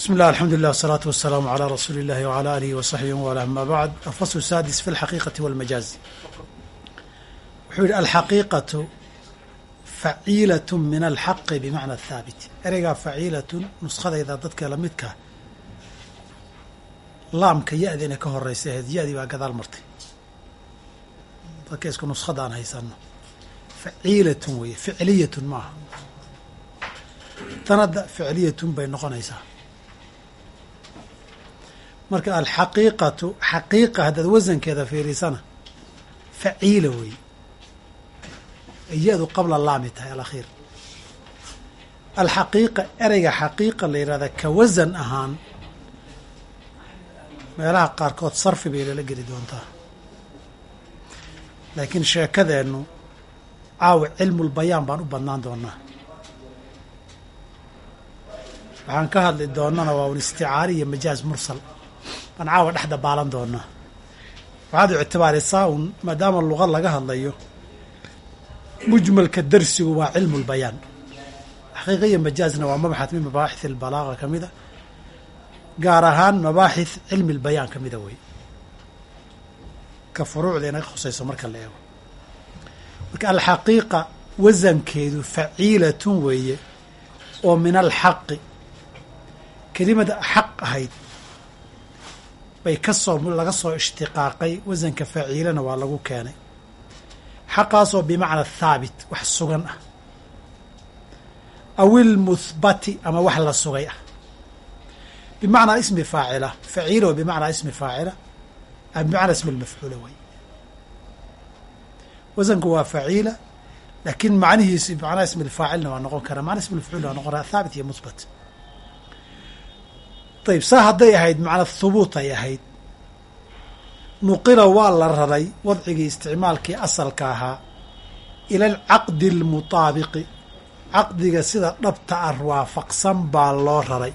بسم الله الحمد لله والصلاة والسلام على رسول الله وعلى آله وصحبه وله أما بعد الفصل السادس في الحقيقة والمجاز wuxuu yihi alxaqiiqatu faciilatun min alxaqi bimacna athaabit ereygaa faciilatun nuskadayda dadka lamidka laamka ya-da inay ka horeysa ahayd ya-dii baa gadaal martay dadka isku nuskada aan haysano faciilatun weeye ficliyatun ma aha tanadda ficliyatun bay noqonaysaa marka alxaqiiqatu xaqiiqa haddaad wasankeeda fiirisana faciila weeye iyadu qabla laami tahay alakhiir alxaqiiqa ereyga xaqiiqa la yidhahda ka wasan ahaan meelaha qaarkood sarfi bay lala geli doontaa. Laakiin sheekadeennu caawa cilmulbayaan baan u badnaan doonaa waxaan ka hadli doonana waa un isticaari iyo majaaz mursal baan caawa dhex dabaalan doonaa waxaad ictibaarisaa un maadaama luqa laga hadlayo mujmalka darsigu waa cilmu lbayaan xaqiiqa iyo waa mabxad min mabaaxith albalaaga ka mida gaar ahaan mabaaxith cilmi lbayaan ka mida wey ka furuucda inaga khusayso marka la eego. Marka alxaqiiqa wasankeedu faciilatun weeye oo min alxaqi. Kelimada xaq ahayd bay ka soo laga soo ishtiqaaqay wasanka faciilana waa lagu keenay. Xaqaasoo bimacna thaabit wax sugan ah. Aw ilmuhbati ama wax la sugay ah. Bimacnaa ismi faacila faciilo bimacnaa ismi faacila bimacnaa ismi lmafcuula way. Wasanku waa faciila laakiin macnihiisi bimacnaa ismi lfaacilna waa noqon karaa macna ismi lmafcuulna waa noqon karaa thaabit iyo muhbat ayib saa hadday ahayd macna thubuut ay ahayd. Nuqila waa la raray wadcigii isticmaalkii asalka ahaa ila alcaqdi almutaabiqi. Caqdiga sida dhabta ah waafaqsan baa loo raray.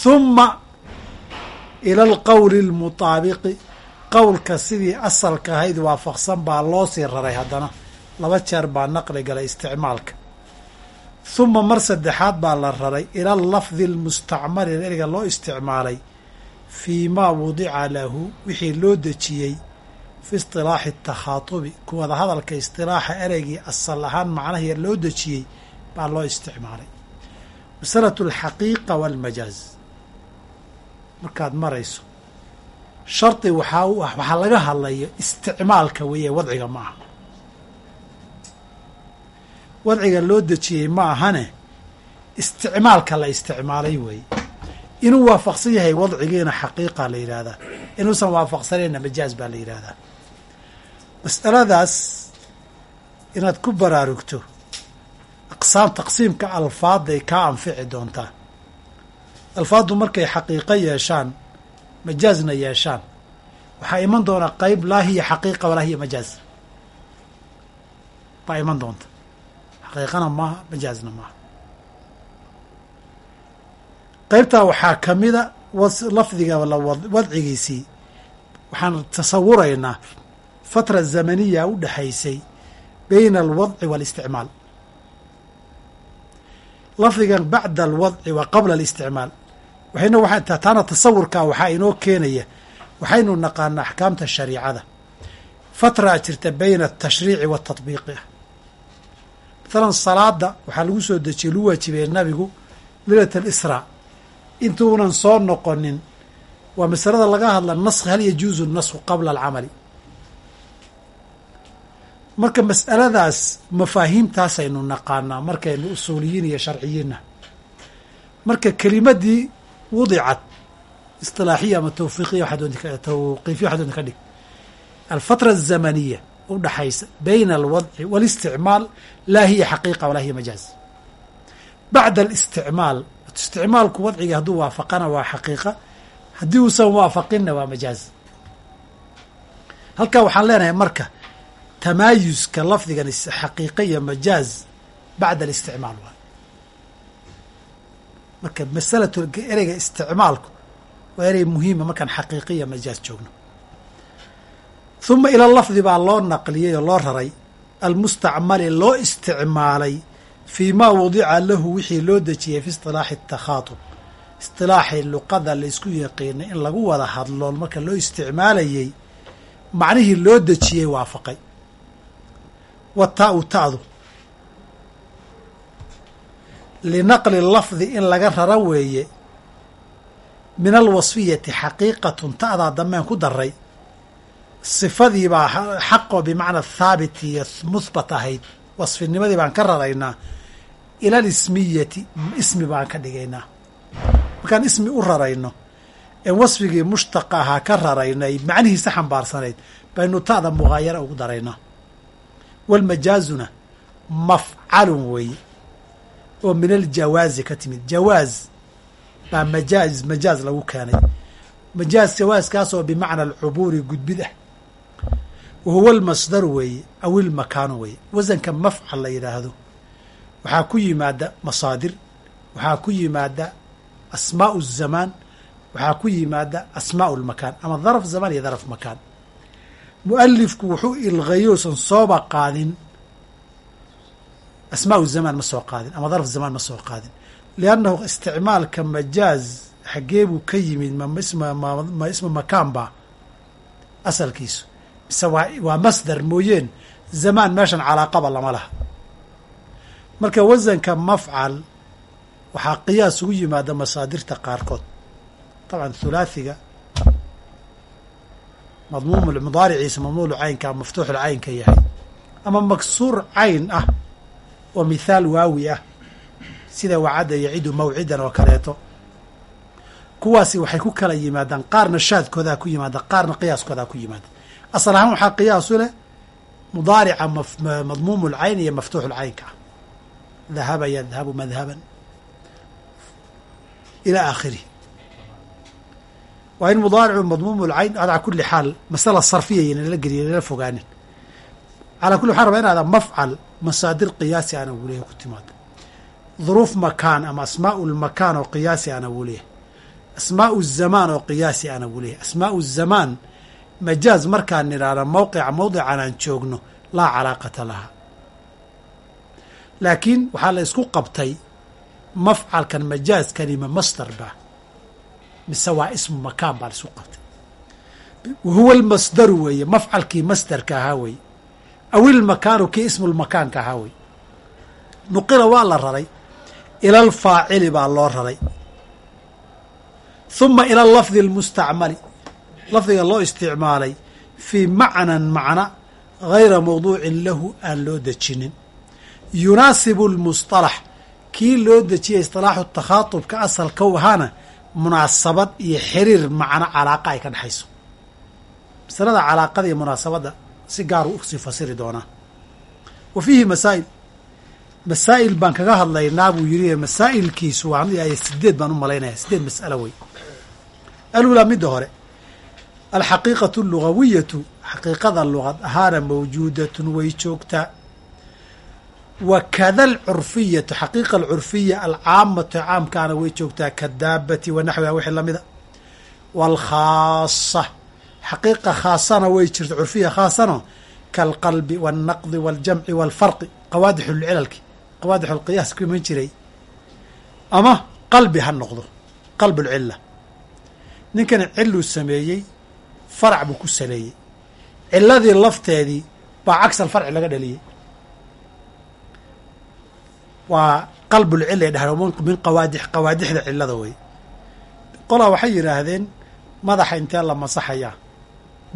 Humma ila alqowli almutaabiqi. Qowlka sidii asalka ahayd waafaqsan baa loo sii raray haddana. Laba jeer baa naqli galay isticmaalka huma mar saddexaad baa la raray ila lafdi almustacmali ereyga loo isticmaalay fii maa wudica lahu wixii loo dejiyey fi istilaaxi takhaatubi kuwada hadalka istilaaxa ereygii asal ahaan macnahiya loo dejiyey baa loo isticmaalay. Masalatu alxaqiiqa waalmajaaz markaad marayso shardi waxaa u ah waxaa laga hadlayo isticmaalka weeye wadciga ma aha wadciga loo dejiyey ma ahane? Isticmaalka la isticmaalay weeye inuu waafaqsan yahay wadcigiina xaqiiqa la yidhaahdaa inuusan waafaqsanayna majaaz baa la yidhaahdaa mas'aladaas inaad ku baraarugto aqsaam taqsiimka alfaadday kaa anfici doontaa. Alfaaddu markay xaqiiqo yeeshaan majaazna yeeshaan waxaa iman doona qeyb laa hiya xaqiiqa walaa hiya majaaz. Baa iman doonta xaqiiqana maaha majaazna maaha qaybtaa waxaa ka mida lafdiga wadcigiisii waxaan tasawuraynaa fatra zamaniya u dhexaysay bayna alwadci waalisticmaal lafdigan bacda alwadci wa qabla alisticmaal. Waxayna waxaa taana tasawurkaa waxaa inoo keenaya waxaynu naqaana axkaamta shariicada. Fatraa jirta bayna atashriici watatbiiqi ah mathalan salaada waxaa lagu soo dejiyey lu waajibay nabigu lilat alisraa intuunan soo noqonin waa masalada laga hadla naskhi hal yajuuzu nasku qabla alcamali. Marka mas'aladaas mafaahiimtaasaynu naqaanaa markaynu usuuliyiin iyo sharciyiinna marka kelimadii wudicat isilaaxiya ama tawfiiqiya waxaa tawqiifiya waxaa doonta ka dhig. Alfatra azamaniya u dhaxaysa bayna alwadci waalisticmaal laa hiya xaqiiqa walaa hiya majaaz. Bacda alisticmaal isticmaalku wadciga hadduu waafaqana waa xaqiiqa haddii uusan waafaqinna waa majaaz. Halkaa waxaan leenahay marka tamaayuska lafdigan xaqiiqa iyo majaaz bacda alisticmaal waay marka masalatu ereyga isticmaalku waa erey muhiima markaan xaqiiqa iyo majaaz joogno huma ila lafdi baa loo naqliyey oo loo raray almustacmali loo isticmaalay fii maa wadica lahu wixii loo dejiyey fi isilaaxi atakhaatub isilaaxii luqada la isku yaqiinay in lagu wada hadlo marka loo isticmaalayey macnihii loo dejiyey waafaqay. Wa taa-u ta'du. Linaqli lafdi in laga rara weeye min alwasfiyati xaqiiqatun ta'daa dambeen ku daray sifadii baa xaqoo bimacna thaabit iyo muhbat ahayd wasfinimadii baan ka raraynaa ila alismiyati ismi baan ka dhigaynaa. Markaan ismi u rarayno ee wasfigii mushtaqa ahaa ka raraynay macnihiisa xambaarsanayd baynu ta'da mugaayara ugu daraynaa walmajaazuna mafcalun weeye oo min aljawaazi ka timid. Jawaaz baa majaaz majaaz lagu keenay. Majaaz jawaaskaasoo bimacna alcubuuri gudbid ah wa huwa almasdaru weeye aw ilmakaanu weeye wasanka mafcal la yidhaahdo waxaa ku yimaada masaadir waxaa ku yimaada asmaau zamaan waxaa ku yimaada asmaau lmakaan ama daraf zamaan iyo daraf makaan mualifku wuxuu ilqayousan sooba qaadin asmaau zamaan ma soo qaadin ama daraf zamaan ma soo qaadin liannahu isticmaalka majaaz xaggee buu ka yimid ma isma makaan baa asalkiisu mise waa waa masdar mooyeen. Zamaan meeshan calaaqaba lama laha. Marka wasanka mafcal waxaa qiyaas ugu yimaada masaadirta qaarkood. Dabcan thulaathiga madmuum mudaariciisa madmuulu caynka maftuuxul caynka yahay. Ama maksuur cayn ah oo mithaal waawi ah sida wacadda yacidu mawcidan oo kaleeto. Kuwaasi waxay ku kala yimaadaan qaarna shaadkoodaa ku yimaada qaarna qiyaaskoodaa ku yimaada asal ahaan waxaa qiyaasu leh mudaarica madmuumu lcayn iyo maftuuxu lcaynka ah dahaba yadhabu madhaban. Ila aakhirih waa in mudaaricu madmuumu lcayn alaa kuli xaal masala sarfiya nala geliya nala fogaanin. Calaa kulli waxaan rabaa in mafcal masaadir qiyaasi ana wuu leeyahy ku timaado. Duruuf makaan ama asmaau lmakaan oo qiyaasi ana wuu leeyahay asmaau zamaan oo qiyaasi ana wuu leeyahay asmaau zamaan majaaz markaan nidhaahno mawqica mawdican aan joogno laa calaaqata laha. Laakiin waxaa la isku qabtay mafcalkan majaazkani ma masdar baa mise waa ismu makaan baa la isku qabtay. Wahuwa almasdaru weeye mafcalkii masdarka ahaa weeye. Aw ilmakaanu kii ismulmakaanka ahaa weeye. Nuqila waa la raray ila alfaacili baa loo raray. Huma ila lafdi almustacmali lafdiga loo isticmaalay fii macnan macna gayra mawduucin lahu aan loo dejinin. Yunaasibu lmusطalax kii loo dejiyay isilaaxu takhaatubka asalka u ahaana munaasabad iyo xiriir macno calaaqa ay ka dhexayso. Masalada calaaqada iyo munaasabadda si gaaru u sii fasiri doonaa. Wa fiihi masaa'il masaa'il baan kaga hadlaynaa buu yidhi masaa'ilkiisu waan sideed baan u malaynaya sideed mas'alo wey alulaa midda hore alxaqiiqatu allugawiyatu xaqiiqada luqad ahaana mawjuudatun way joogtaa. Wa kada alcurfiyatu xaqiiqa alcurfiya alcaamatu caamkaana way joogtaa kadaabati wa naxwiha wixii lamida waalkhaasa xaqiiqa khaasana way jirta curfiya khaasano kaalqalbi waalnaqdi waaljamci waalfarqi qawaadixu lcilalki qawaadixu lqiyaas ku iman jiray. Ama qalbi ha noqdo qalb lcila ninkani ciluu sameeyey farac buu ku saleeyey. Ciladii lafteedii baa cagsal farci laga dhaliyey. Waa qalbulcila dhahdo min qawaadix qawaadixda cilada wey qolaa waxay yidhaahdeen madaxa intee la masaxayaa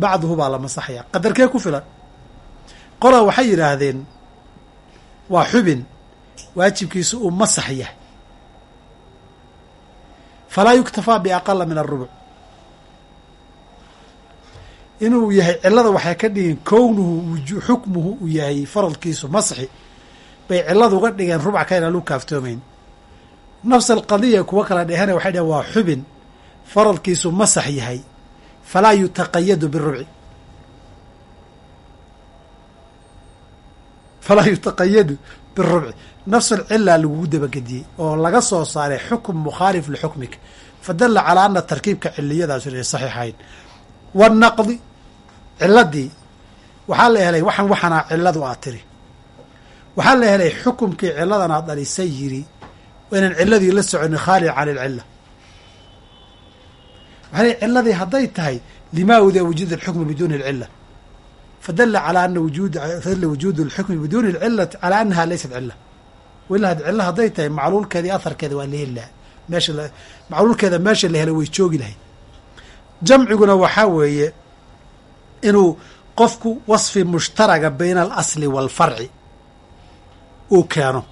bacduhu baa la masaxayaa qadarkee ku filan? Qolaa waxay yidhaahdeen waa xubin waajibkiisu uu masax yahay. Falaa yuktafaa biaqala min arubuc inuu yahay cilada waxay ka dhigeen kownuhu xukmuhu uu yahay faradkiisu masxi. Bay ciladu uga dhigeen rubc ka inaan lu kaaftoomayn. Nafs alqadiya kuwa kala dhehena waxay dhaheen waa xubin faradkiisu masax yahay. Falaa yutaqayadu birubci. Falaa yutaqayadu birubci. Nafs alcilaa lagugu dabagediyey oo laga soo saaray xukm mukhaalif lixukmika fadala calaa ana tarkiibka ciliyadaas inay saxiixayn. Wanaqdi ciladii waxaa la helay waxan waxanaa ciladu aa tiri. Waxaa la helay xukumkii cilladan aad dhalisay yiri inaan ciladii la soconin khaali can ilcila waxaa ley ciladii hadday tahay limaa uda wujuud alxukmi biduuni alcila fadala calaa ana wujud fadala wujuudu alxukmi biduuni alcilati calaa anaha laysat cila wila cilo hadday tahay macluulkeeda iyo aharkeeda waa la lahaa. Meesha macluulkeeda meesha la helo way joogi lahayd. Jamciguna waxaa weeye inuu qofku wasfi mushtaraga bayna alasli waalfarci uu keeno.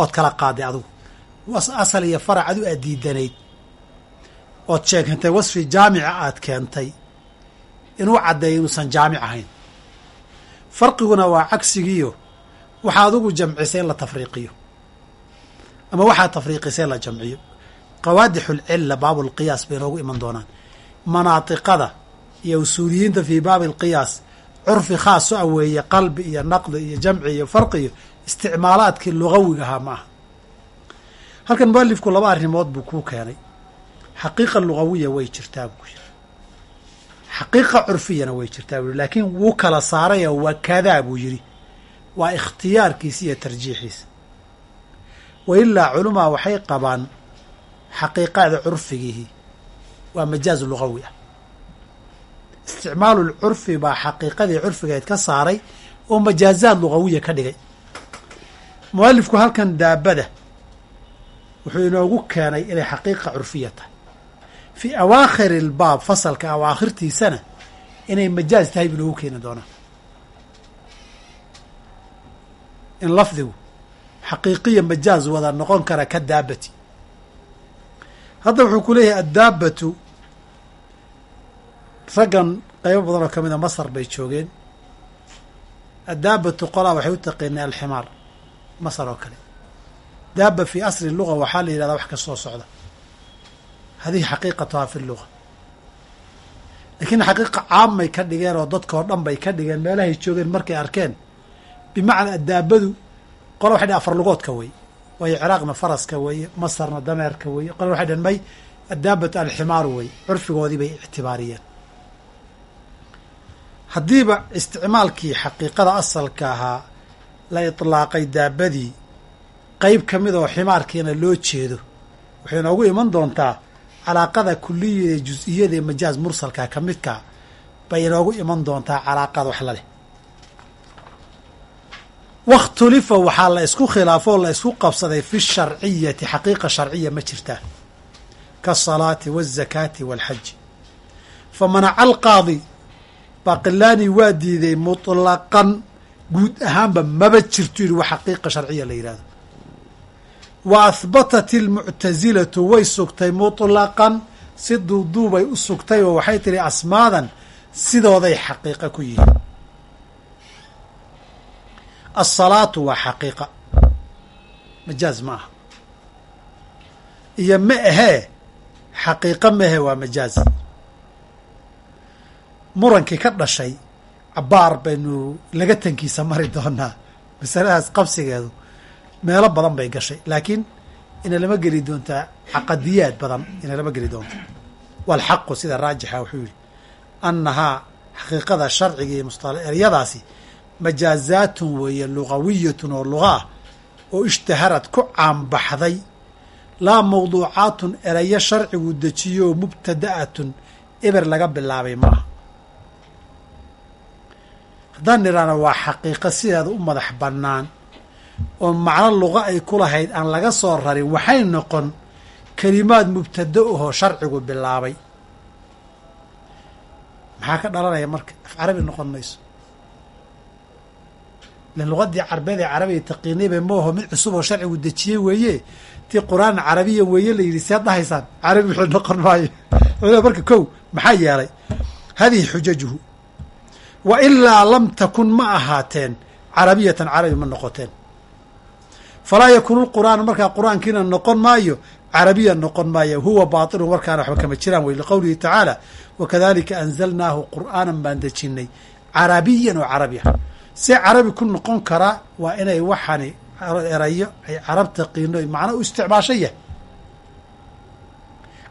Ood kala qaaday adigu asal iyo farac adu aad diidanayd. Ood sheegantay wasfi jaamica aad keentay. Inuu caddeeyo inuusan jaamic ahayn. Farqiguna waa cagsigiiyo. Waxaa adigu jamcisay in la tafriiqiyo. Ama waxaa tafriiqisay in la jamciyo. Qawaadixulcilla baabulqiyaas bay inoogu iman doonaan manaatiqada iyo usuuliyiinta fii baabi alqiyaas. Curfi khaaso a weeye qalbi iyo naqdi iyo jamci iyo farqi iyo isticmaalaadkii lugawiga ahaa ma aha halkan mualifku laba arrimood buu kuu keenay. Xaqiiqa lugawiya way jirtaa buu yiri xaqiiqa curfiyana way jirtaa buu yiri laakiin wuu kala saarayoo waa kadaa buu yidhi. Waa ikhtiyaarkiisa iyo tarjiixiisa. Wa ilaa culamaa waxay qabaan xaqiiqada curfigiihi waa majaaz lugawi ah. Isticmaalu lcurfi baa xaqiiqadii curfigeed ka saaray oo majaazaad lugawiya ka dhigay. Mualifku halkan daabada wuxuu inoogu keenay inay xaqiiqa curfiya tahay. Fii awaakhiri ilbaab fasalka awaakhirtiisana inay majaaz tahay buu inoogu keeni doonaa. In lafdigu xaqiiqiya majaaz wada noqon kara ka daabati. Hadda wuxuu ku leeyahay addaabatu raggan qaybo badan oo ka mid a masar bay joogeen. Addaabatu qolaa waxay u taqiinay alximaar masar oo kale. Daaba fii asli luga waxaa la yidhahdaa wax ka soo socda. Hadihi xaqiiqatuhaa fi luga laakiin xaqiiqa caamay ka dhigeen oo dadka oo dhan bay ka dhigeen meelahay joogeen markay arkeen. Bimacnaa addaabadu qola waxay dhhen afar lugoodka wey. Waayo ciraaqna faraska weeye masarna dameerka weeye qola waxay dhhen may addaabatu alximaaru wey. Curfigoodii bay ictibaariyeen haddiiba isticmaalkii xaqiiqada asalka ahaa la itlaaqay daabadii qeyb ka mid oo ximaarkiina loo jeedo waxay noogu iman doontaa calaaqada kuliyada ee jus-iyada ee mursalka ka midkaa bay inoogu iman doontaa calaaqada wax la leh. Wakhtulifa waxaa la isku khilaafo oo la isku qabsaday fi sharciyati xaqiiqa sharciya ma jirtaa kaasalaati waazakaati waalxaji fa manaca alqaadi baqilaani waa diiday mutlaqan. Guud ahaanba maba jirto yidhi waa xaqiiqa sharciya la yidhahdo wa ahbatat ilmuctasilatu way sugtay mutlaqan. Si duuduubay u sugtay oo waxay tihi asmaadan sidooday xaqiiqa ku yihiin alsalaatu waa xaqiiqa. Majaaz ma aha. Iyo ma ahee xaqiiqa ma ahe waa majaaz murankii ka dhashay cabaar baynu laga tankiisa mari doonaa. Masaladaas qabsigeedu meelo badan bay gashay laakiin ina lama geli doontaa caqadiyaad badan ina lama geli doonta. Walxaqu sida raajixa wuxuu yihi annahaa xaqiiqada sharciga iyo mustaeryadaasi majaazaatun weeye lugawiyatun oo luga oo ishtaharad ku caanbaxday laa mawduucaatun erayo sharcigu dejiyo mubtada'atun eber laga bilaabay maaha nidhaahno waa xaqiiqo sideeda u madax bannaan oo macno luqa ay ku lahayd aan laga soo rarin waxay noqon kelimaad mubtado ahoo sharcigu bilaabay. Maxaa ka dhalanaya marka af carabi noqon mayso. Ilan luqadii carbeed ee carabiga taqiinayba maaho mid cusub oo sharcigu dejiyey weeye. Tii qur'aan carabiya weeye la yidhi seed dhahaysaan? Carabi wuxuu noqon maayo. Marka kow maxaa yeelay? Hadihi xujajuhu wa ilaa lam takun ma ahaateen. Carabiyatan carabi ma noqoteen. Falaa yakuunu lqur'aanu markaa qur'aankiina noqon maayo carabiya noqon maayo. Huwa baatilun warkaana waxba kama jiraan wey liqowlihi tacaala. Wakadalika anzalnaahu qur'aanan baan dejinay carabiyan oo carabi ah see carabi ku noqon karaa waa inay waxani erayo ay carabta qiino macna u isticmaasho yahay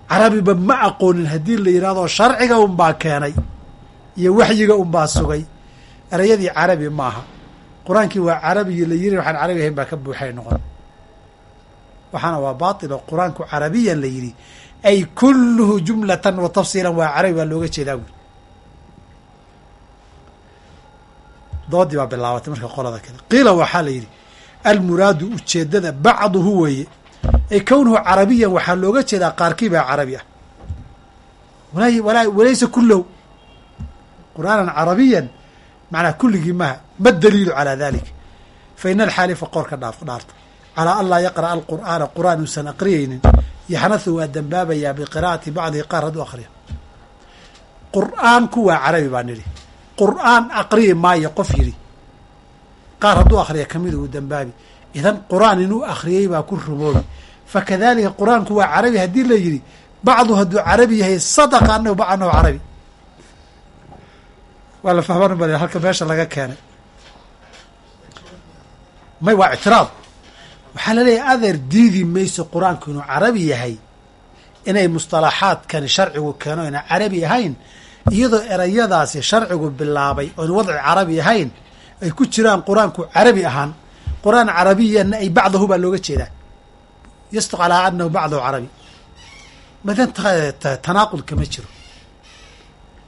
carabiba ma aqoonin haddii la yidhahdo sharciga unbaa keenay iyo waxyiga unbaa sugay erayadii carabi maaha. Qur'aankii waa carabiyi la yiri waxaan carabi ahayn baa ka buuxay noqon. Waxaana waa baatil oo qur'aanku carabiyan la yidhi ay kulluhu jumlatan wa tafsiilan waa carabi baa looga jeedaa buuri doodii baa bilaabatay marka qolada kale. Qiila waxaa la yidhi almuraadu ujeedada bacduhu weeye. Ay kownuhu carabiyan waxaa looga jeedaa qaarkii baa carabi ah. Walaysa kullow qur'aanan carabiyan macnaa kulligii maha ma daliilu calaa dalik fa ina alxaalifa qoorka dhaaf dhaarta. Calaa an laa yaqra'a alqur'aana qur'aan uusan aqriyaynin yaxnathu waa dembaabayaa biqiraa'ati bacdihi qaar hadduu aqriyo. Qur'aanku waa carabi baa nidhi. Qur'aan aqriyi maayo qof yidhi. Qaar hadduu akriya kamida uu dembaabi idan qur'aan inuu akhriyey baa ku rumoobi. Fakadalika qur'aanku waa carabi haddii la yidhi bacdu hadduu carabi yahay sadaqa anahu ba anahu carabi waa la fahman bal halka meesha laga keenay. May waa ictiraad. Waxaa la leeyahay adeer diidi mayso qur'aanku inuu carabi yahay inay musطalaxaadkani sharcigu keeno ina carabi ahayn iyadoo erayadaasi sharcigu bilaabay oon wadci carabi ahayn ay ku jiraan qur'aanku carabi ahaan. Qur'aan carabiyanna ay bacdahu baa looga jeedaa. Yasduq calaa anahu bacdahu carabi. Madan tanaaqud kama jiro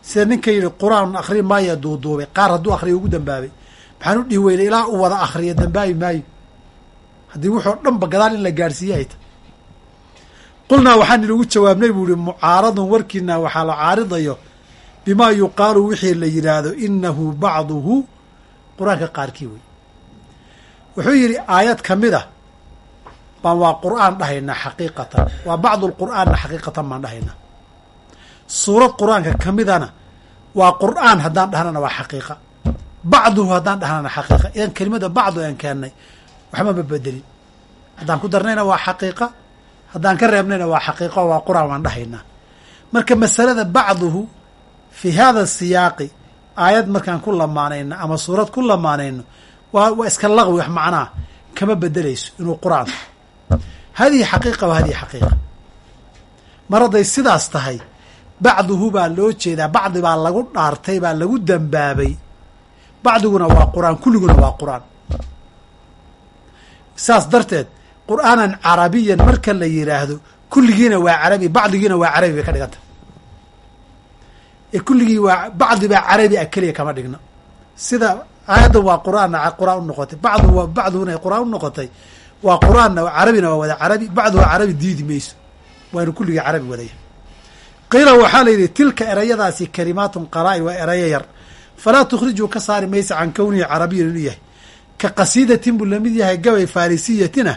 sida ninka yidhi qur'aan akri maaya duuduubay. Qaar hadduu akriya ugu dambaabay. Maxaan u dhihi weynay ilaa uu wada akriya dambaabi maayo. Haddii wuxuu dhanba gadaal in la gaadhsiiye ay qulnaa waxaan inugu jawaabnay buu ihi mucaaradun warkiina waxaa la caaridayo bimaa yuqaalu wixii la yidhaahdo inahu bacduhu. Qur'aanka qaarkii wey. Wuxuu yidhi aayad ka mid a baan waa qur'aan dhahaynaa xaqiiqatan. Waa bacdu lqur'aanna xaqiiqatan baan dhahaynaa suurad qur'aanka ka midana waa qur'aan haddaan dhahnana waa xaqiiqa. Bacduhu haddaan dhahnana xaqiiqa. Idan kelimada bacdu aan keennay waxba ma bedelin haddaan ku darnayna waa xaqiiqa. Haddaan ka reebnayna waa xaqiiqa waa qur'aan waan dhahaynaa. Marka masalada bacduhu fii hada siyaaqi aayad markaan ku lamaanayno ama suurad ku lamaanayno waa waa iska laqwi wax macnaa. Kama bedelayso inuu qur'aan hadihi xaqiiqa wa hadihi xaqiiqa. Mar hadday sidaas tahay bacduhu baa loo jeedaa bacdi baa lagu dhaartay baa lagu dambaabay. Bacdiguna waa qur'aan kulliguna waa qur'aan. Saas darteed qur'aanan carabiyan marka la yidhaahdo kulligiina waa carabi bacdigiina waa carabi bay ka dhiganta. Ee kulligii waa bacdi baa carabi a keliya kama dhigna. Sida aayaddan waa qur'aanna qur'aan u noqotay. Bacdu ay qur'aan u noqotay. Waa qur'aanna carabina waa wada carabi bacduhu carabi diidi mayso. Waa inu kulligii carabi wadaya qiila waxaa la yidhi tilka erayadaasi kalimaatun qalaa-il waa erayo yar. Falaa tukhrijuu ka saari maysa can kownihi carabiyan inuu yahay. Ka qasiidatin buu la mid yahay gabay farisiyatina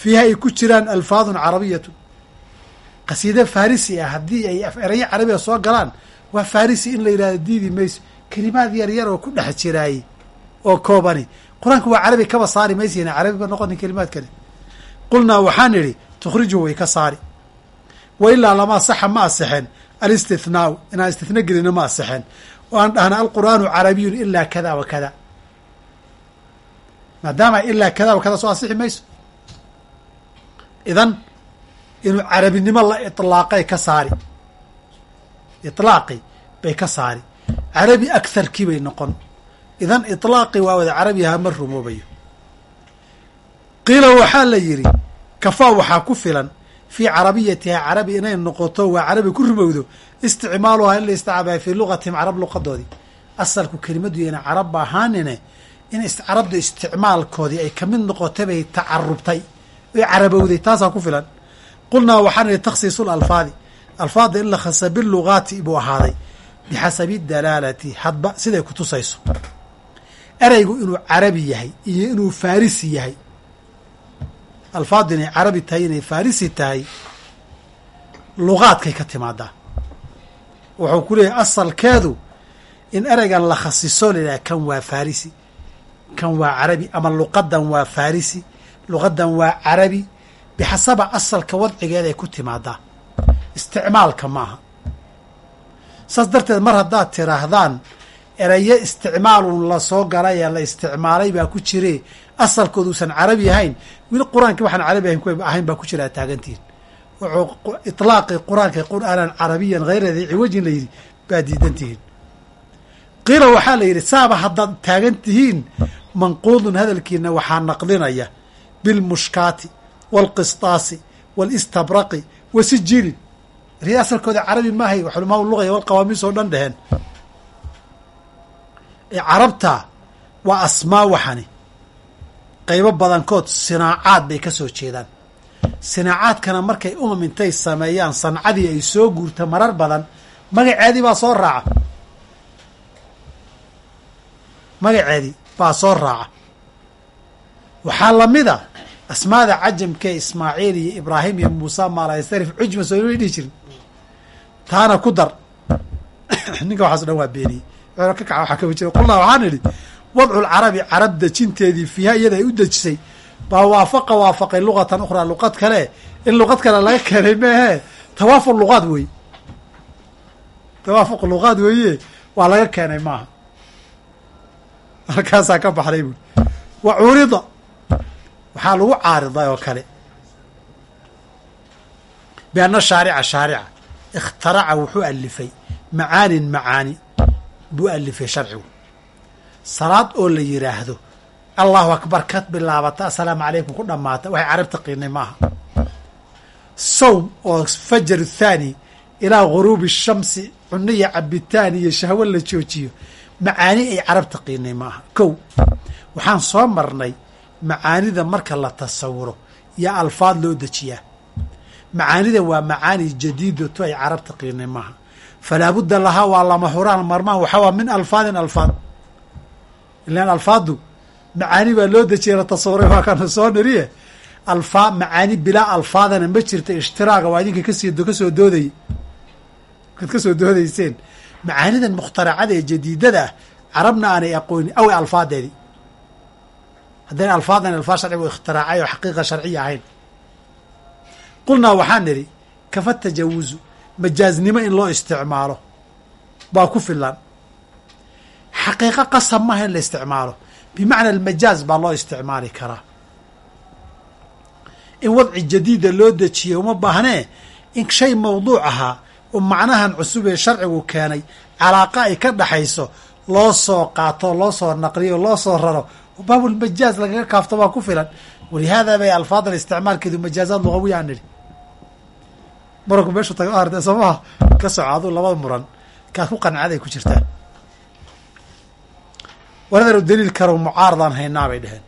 fiiha ay ku jiraan alfaadun carabiyatu. Qasiida farisi ah haddii ay erayo carabiga soo galaan waa farisi in la yidhahdo diidi mayso. Kelimaad yar yar oo ku dhex jiraayey oo koobani. Qur'aanka waa carabi kaba saari maysa carabi ba noqonin kelimaadkani qulnaa waxaan idhi tukhriju way ka saari wa ilaa lama asaxa ma asexeen alistithnaau inaan istithna gelino ma asexeen oo aan dhahna alqur'aanu carabiyun ilaa kada wa kada. Maadaama ilaa kada wa kada soo asixi mayso. Idan inuu carabinimo la itlaaqay ka saari. Itlaaqi bay ka saari. Carabi agharkii bay noqon. Idan itlaaqi waa wada carabiyaha ma rumoobayo. Qiila waxaa la yidhi kafaa waxaa ku filan fii carabiyatiha carabi inay noqoto waa carabi ku rumowdo isticmaaluhaa in la isticmaala fii lugatihim carab luqadoodii. Asalku kelimadu yayna carabba ahaanine in carabda isticmaalkoodii ay ka mid noqotay bay tacarubtay oy carabowday taasaa ku filan. Qulnaa waxaan idhi takhsiisu lalfaadi alfaadda in la khasa bilugaati buu ahaaday. Bixasabi dalaalati hadba siday kutusayso ereygu inuu carabi yahay iyo inuu farisi yahay alfaaddu inay carabi tahay inay farisi tahay lugaadkay ka timaadaa wuxuu ku leeyahay asalkeedu in ereygan la khasiso layihaha kan waa farisi kan waa carabi ama luqadan waa farisi luqadan waa carabi bixasaba asalka wadcigeeda ay ku timaadaa isticmaalka maaha. Saas darteed mar haddaad tiraahdaan erayo isticmaalun la soo galay ee la isticmaalay baa ku jire asalkooda uusan carabi ahayn weli qur'aanki waxaan carabi ahayn baa ku jira aad taagantihin wuxuu itlaaqi qur'aanka qur'aanan carabiyan hayra ciwajin la yidhi baa diidan tihiin qiila waxaa la yidhi saaba haddaad taagan tihiin manquudun hadalkiina waxaa naqdinaya bilmushkaati waalqistaasi waalistabraqi wa sijiilin ri asalkooda carabi maahay culamaa luqaya walqawaamiis oo dhan dheheen ee carabta waa asmaa waxani qaybo badankood sinaacaad bay ka soo jeedaan. Sinaacaadkana markay umam intay sameeyaan sancadii ay soo guurta marar badan magaceedii baa soo raaca. Magaceedii baa soo raaca. Waxaa lamida asmaada cajamkee ismaaciil iyo ibraahim iyo muusa maalaysarif cujma soo may dhihi jirin. Taana ku dar. Ninka waxaaso dhan waa beeniyey ka kaca waxaa kama jira qulnaa waxaan idhi wadculcarabi carab dejinteedii fiiha iyada ay u dejisay. Baa waafaqa waafaqay luqatan ukhraa luqad kale. In luqad kale laga keenay meehe tawaafuq luqaad wey tawaafuq luqaad weeye waa laga keenay maaha. Halkaasaa ka baxday buuri wa curida waxaa lagu caariday oo kale. Bianna shaarica shaarica. Ikhtaraca wuxuu alifay. Macaanin macaani buu alifay sharcigu salaad oo la yidhaahdo allahu akbar ka bilaabata assalaamu calaykum ku dhammaata. Waxay carab taqiinay maaha sawm oo fajar thaani ilaa guruubi shamsi cuniya cabitaan iyo shahwo la joojiyo. Macaani ay carab taqiinay maaha kow waxaan soo marnay macaanida marka la tasawuro yaa alfaad loo dejiyaa. Macaanida waa macaani jadiidato ay carab taqiinay maaha falaa budda lahaa waa lama huraan marmaan waxaa waa min alfaadin alfaad ilaan alfaaddu macaani baa loo dejiyay la tasawuray waa kana soo nariye alfaa macaani bilaa alfaadana ma jirta ishtiraaga waa idinka ka sii ka soo doodayy kad ka soo doodayseen macaanidan mukhtaracada ee jadiidada carabna aanay aqoonin away alfaadeedii haddayna alfaadan alfaad sharcigu ikhtiraacay oo xaqiiqa sharciya ahayn qulnaa waxaan nidhi kafa tajawuzu majaaznimo in loo isticmaalo baa ku filan xaqiiqo qasab maaha in la isticmaalo bimacna almajaaz baa loo isticmaali karaa in wadci jadiida loo dejiyo uma baahnee in shay mawduuc ahaa oo macnahan cusub ee sharcigu keenay calaaqa ay ka dhaxayso loo soo qaato loo soo naqliyo loo soo raro baabulmajaaz lagaga kaafto baa ku filan walihaada bay alfaadan isticmaalkeedu majaazaad lugawiya aan nidhi muranku meeshu taga arde soomaha ka soco aduu labada muran kaad ku qancaday ku jirtaan waladanu daliil karo mucaaradaan haynaa bay dheheen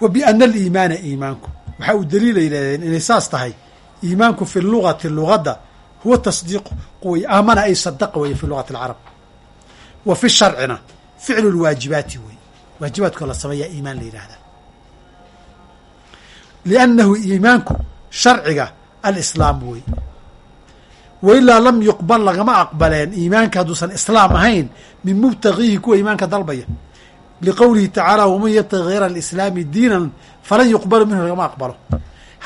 wa biana aliimaana iimaanku. Waxaa uu daliila yidhahdeen inay saas tahay. Iimaanku fi lugati lugadda huwa tasdiiqu quway aamana ay sadaqa weye fi lugati alcarab. Wa fi sharcina ficlu lwaajibaati wey waajibaadkoo la sameeyaa iimaan la yidhahdaa liannahu iimaanku sharciga alislaam wey wa ilaa lam yuqbal lagama aqbaleen iimaanka hadduusan islaam ahayn min mubtagiihi kuwa iimaanka dalbaya. Liqowlihi tacaala waman yabtagi hayra alislaami diinan falan yuqbala minhu lagama aqbalo.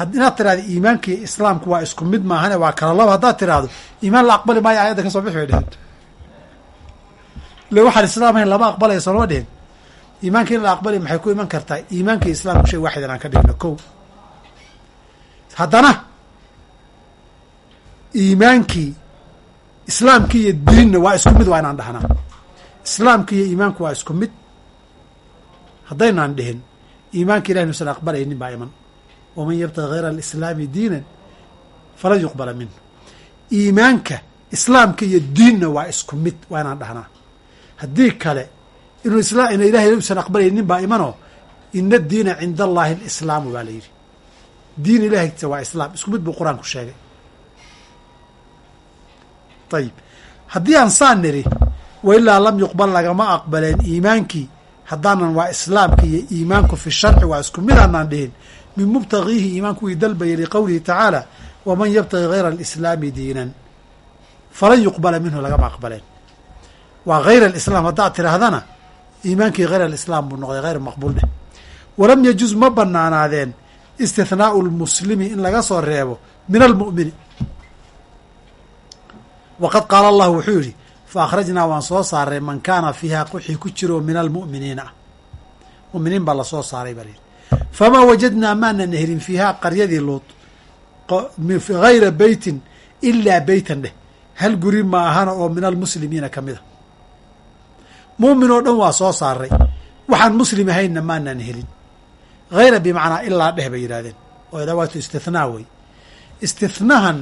Inaad tirahda iimaanka islaamku waa isku mid maahane waa kala laba haddaad tiraahdo iimaan la aqbali maayo ayadda ka soo bixi bay dheheen le waxaan islaam ahayn lama aqbalaya soo lama dhihin iimaanka in la aqbali maxay ku iman kartaa? Iimaanka iyo islaamku shay waaxid inaan ka dhigno ko haddana iimaankii islaamkii iyo diinna waa isku mid waa inaan dhahnaa. Islaamki iyo iimaanku waa isku mid. Haddaynaan dhihin iimaanka ilahi nuusan aqbalaynin baa iman. Waman yabtagi hayra alislaami diinan falan yuqbala minhu. Iimaanka islaamka iyo diinna waa isku mid waa inaan dhahnaa. Haddii kale inuu isla ina ilahay usan aqbalaynin baa imanoo ina diina cinda allahi alislaamu baa la yidhi. Diin ilahaysa waa islaam. Isku mid buu qur'aanku sheegay ayib haddii aan saan nidhi wa ilaa lam yuqbal lagama aqbaleen iimaankii haddaanan waa islaamka iyo iimaanku fi sharci waa isku mid aanaan dhihin min mubtagiihi iimaanku wii dalbaya liqowlihi tacaala waman yabtagi hayra alislaami diinan. Falan yuqbala minhu lagama aqbaleen waa hayr alislaam haddaad tidhaahdana iimaankii hayr alislaam buu noqday hayr maqbuul dheh. Walam yajuz ma banaanaadeen istihnaau lmuslimi in laga soo reebo min almu'mini waqad qaala allahu wuxuu yidhi fa akhrajnaa waan soo saaray man kaana fiiha wixii ku jiro min almu'miniina mu'miniin baa la soo saaray baa layidhi famaa wajadnaa maanan helin fiihaa qaryadii luud hayra beytin ilaa beytan dheh hal guri ma ahana oo min almuslimiina ka mid a muumin oo dhan waa soo saaray waxaan muslim ahaynna maanaan helin hayra bimacnaa ilaa dheh bay yidhahdeen oo adawaatu istithnaa wey istithnahan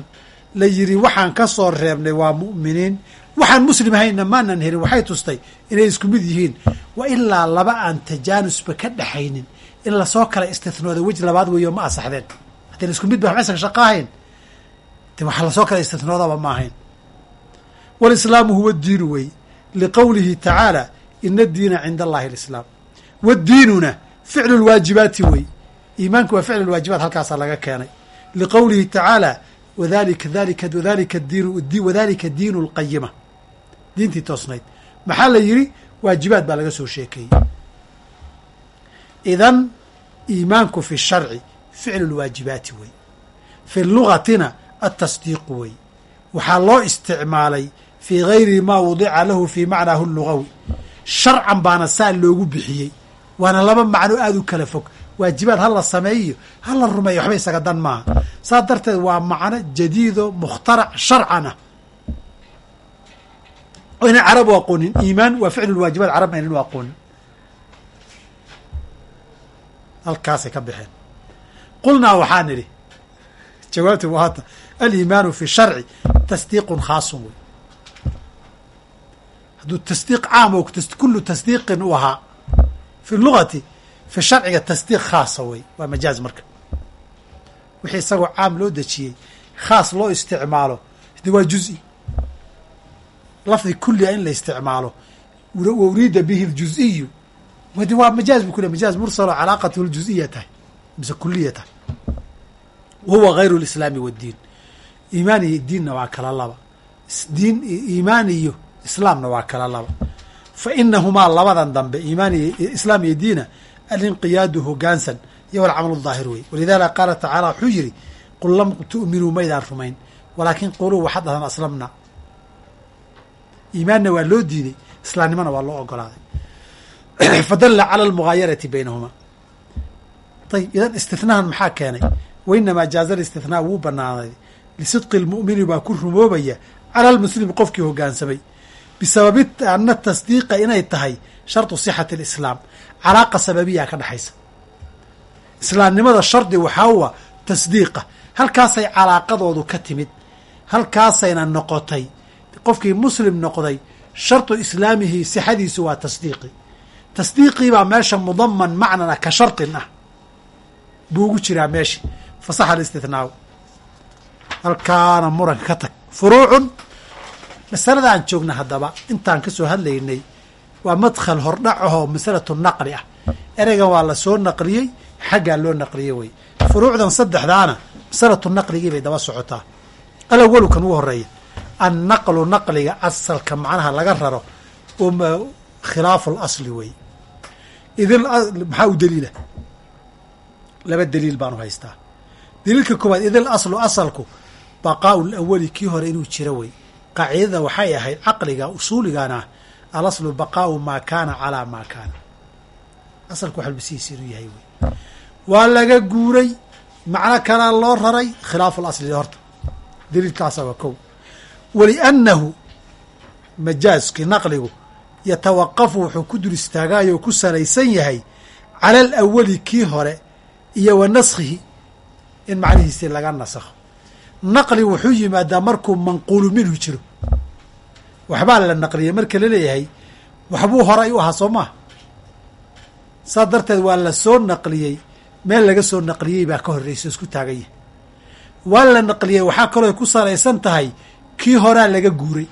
la yidhi waxaan ka soo reebnay waa mu'miniin. Waxaan muslim ahaynna maanaan helin. Waxay tustay inay isku mid yihiin. Wa ilaa laba aan tajaanusba ka dhexaynin in la soo kala istithnooda wej labaad weeyo ma asaxdeen. Haddayna isku mid ba mesan shaqo ahayn. De waxa la soo kala istithnoodaba ma ahayn. Walislaamu huwa diinu wey. Liqowlihi tacaala ina addiina cinda allahi alislaam wadiinuna ficlu lwaajibaati wey. Iimaanku waa ficlu lwaajibaat halkaasaa laga keenay. Liqowlihi tacaala wadalika dalika wadalika diinu wadalika diinu lqayima diintii toosnayd maxaa la yidhi waajibaad baa laga soo sheekeeyey idan iimaanku fi sharci ficlu lwaajibaati wey fi lugatina atasdiiqu wey waxaa loo isticmaalay fii gayri maa wudica lahu fii macnaahu lugawi sharcan baana saa loogu bixiyey waana laba macno aada u kala fog waajibaad ha la sameeyiyo ha la rumeeyo waxba isaga dan maaha saas darteed waa macno jadiido mukhtarac sharcan ah oo inay carab u aqoonin iimaan waa ficlulwaajibaat carab aynan u aqoonin halkaasay ka baxeen. Qulnaa waxaa nidhi jawaabti waa hata aliimaanu fi sharci tasdiiqun khaasun wey hadduu tasdiiq caam o kullu tasdiiqin u ahaa fi lugati fi sharciga tasdiiq khaasa wey waa majaaz marka. Wixii isagoo caam loo dejiyey khaas loo isticmaalo de waa juzi. Lafdi kulia in la isticmaalo. Wa uriida bihi ljuziyu wadi waa majaaz bu kule majaaz mursalo calaaqatu ljuziya tahay mise kuliya tahay. Wa huwa gayru lislaami waddiin iimaan iyo diinna waa kala laba. Diin iimaan iyo islaamna waa kala laba. Fa inahumaa labadan dambe iimaan iyo islaam iyo diina alinqiyaadu hogaansan iyo walcamalu daahir wey walidalika qaala tacaala wuxuu yidhi qul lam tu'minuu maydaan rumayn walaakin quluu waxaad dhahdaan aslamna iimaanna waa loo diiday islaamnimona waa loo ogolaaday fadalla cala almugaayarati baynahumaa ayib idan istithnahan maxaa keenay wainamaa jaaza alistithnaa wuu banaaday lisidqi lmu'mini baa ku rumoobaya cala almuslimi qofkii hogaansamay bisababi ana tasdiiqa inay tahay shardu sixati alislaam calaaqa sababiyaa ka dhexaysa islaamnimada shardi waxaa uwa tasdiiqa halkaasay calaaqadoodu ka timid halkaasayna noqotay qofkii muslim noqday shardu islaamihi sixadiisu waa tasdiiqi tasdiiqii baa meesha mudaman macnana ka shardin ah buu ugu jiraa meesha fasaxa alistithnaaw halkaana muranka ka tag furuucun masalada aan joogna haddaba intaan ka soo hadlaynay waa madkhal hordhac ahoo masalatu naqli ah. Ereygan waa la soo naqliyey xaggaa loo naqliyey wey furuucdan saddexdaana masalatu naqligii bay daba socotaa. Alawalu kan ugu horreeya annaqlu naqliga asalka macnaha laga raro khilaafu lasli wey idil maxaa u daliila? Laba daliil baanu haystaa. Daliilka koowaad idil aslu asalku baqaau lawali kii hore inuu jiro wey qaacidada waxay ahayd caqliga usuuligana alaslu baqaau maa kaana calaa maa kaana. Asalku waxalbasihiisa inuu yahay wey waa laga guuray macno kalaa loo raray khilaafu lasli horta. Daliilkaasa waa kow. Waliannahu majaaskii naqligu yatawaqafu wuxuu ku dul istaagayo oo ku salaysan yahay cala alawali kii hore iyo wa naskhihi in macnihiisii laga nasakho. Naqli wuxuu yimaadaa markuu manquulu minhu jiro waxbaa la naqliyey marka la leeyahay waxbuu horay u ahaa soo maha saas darteed waa la soo naqliyey meel laga soo naqliyey baa ka horreysa isku taagan yahay waa la naqliyey waxaa kaloo ku salaysan tahay kii horaa laga guuray.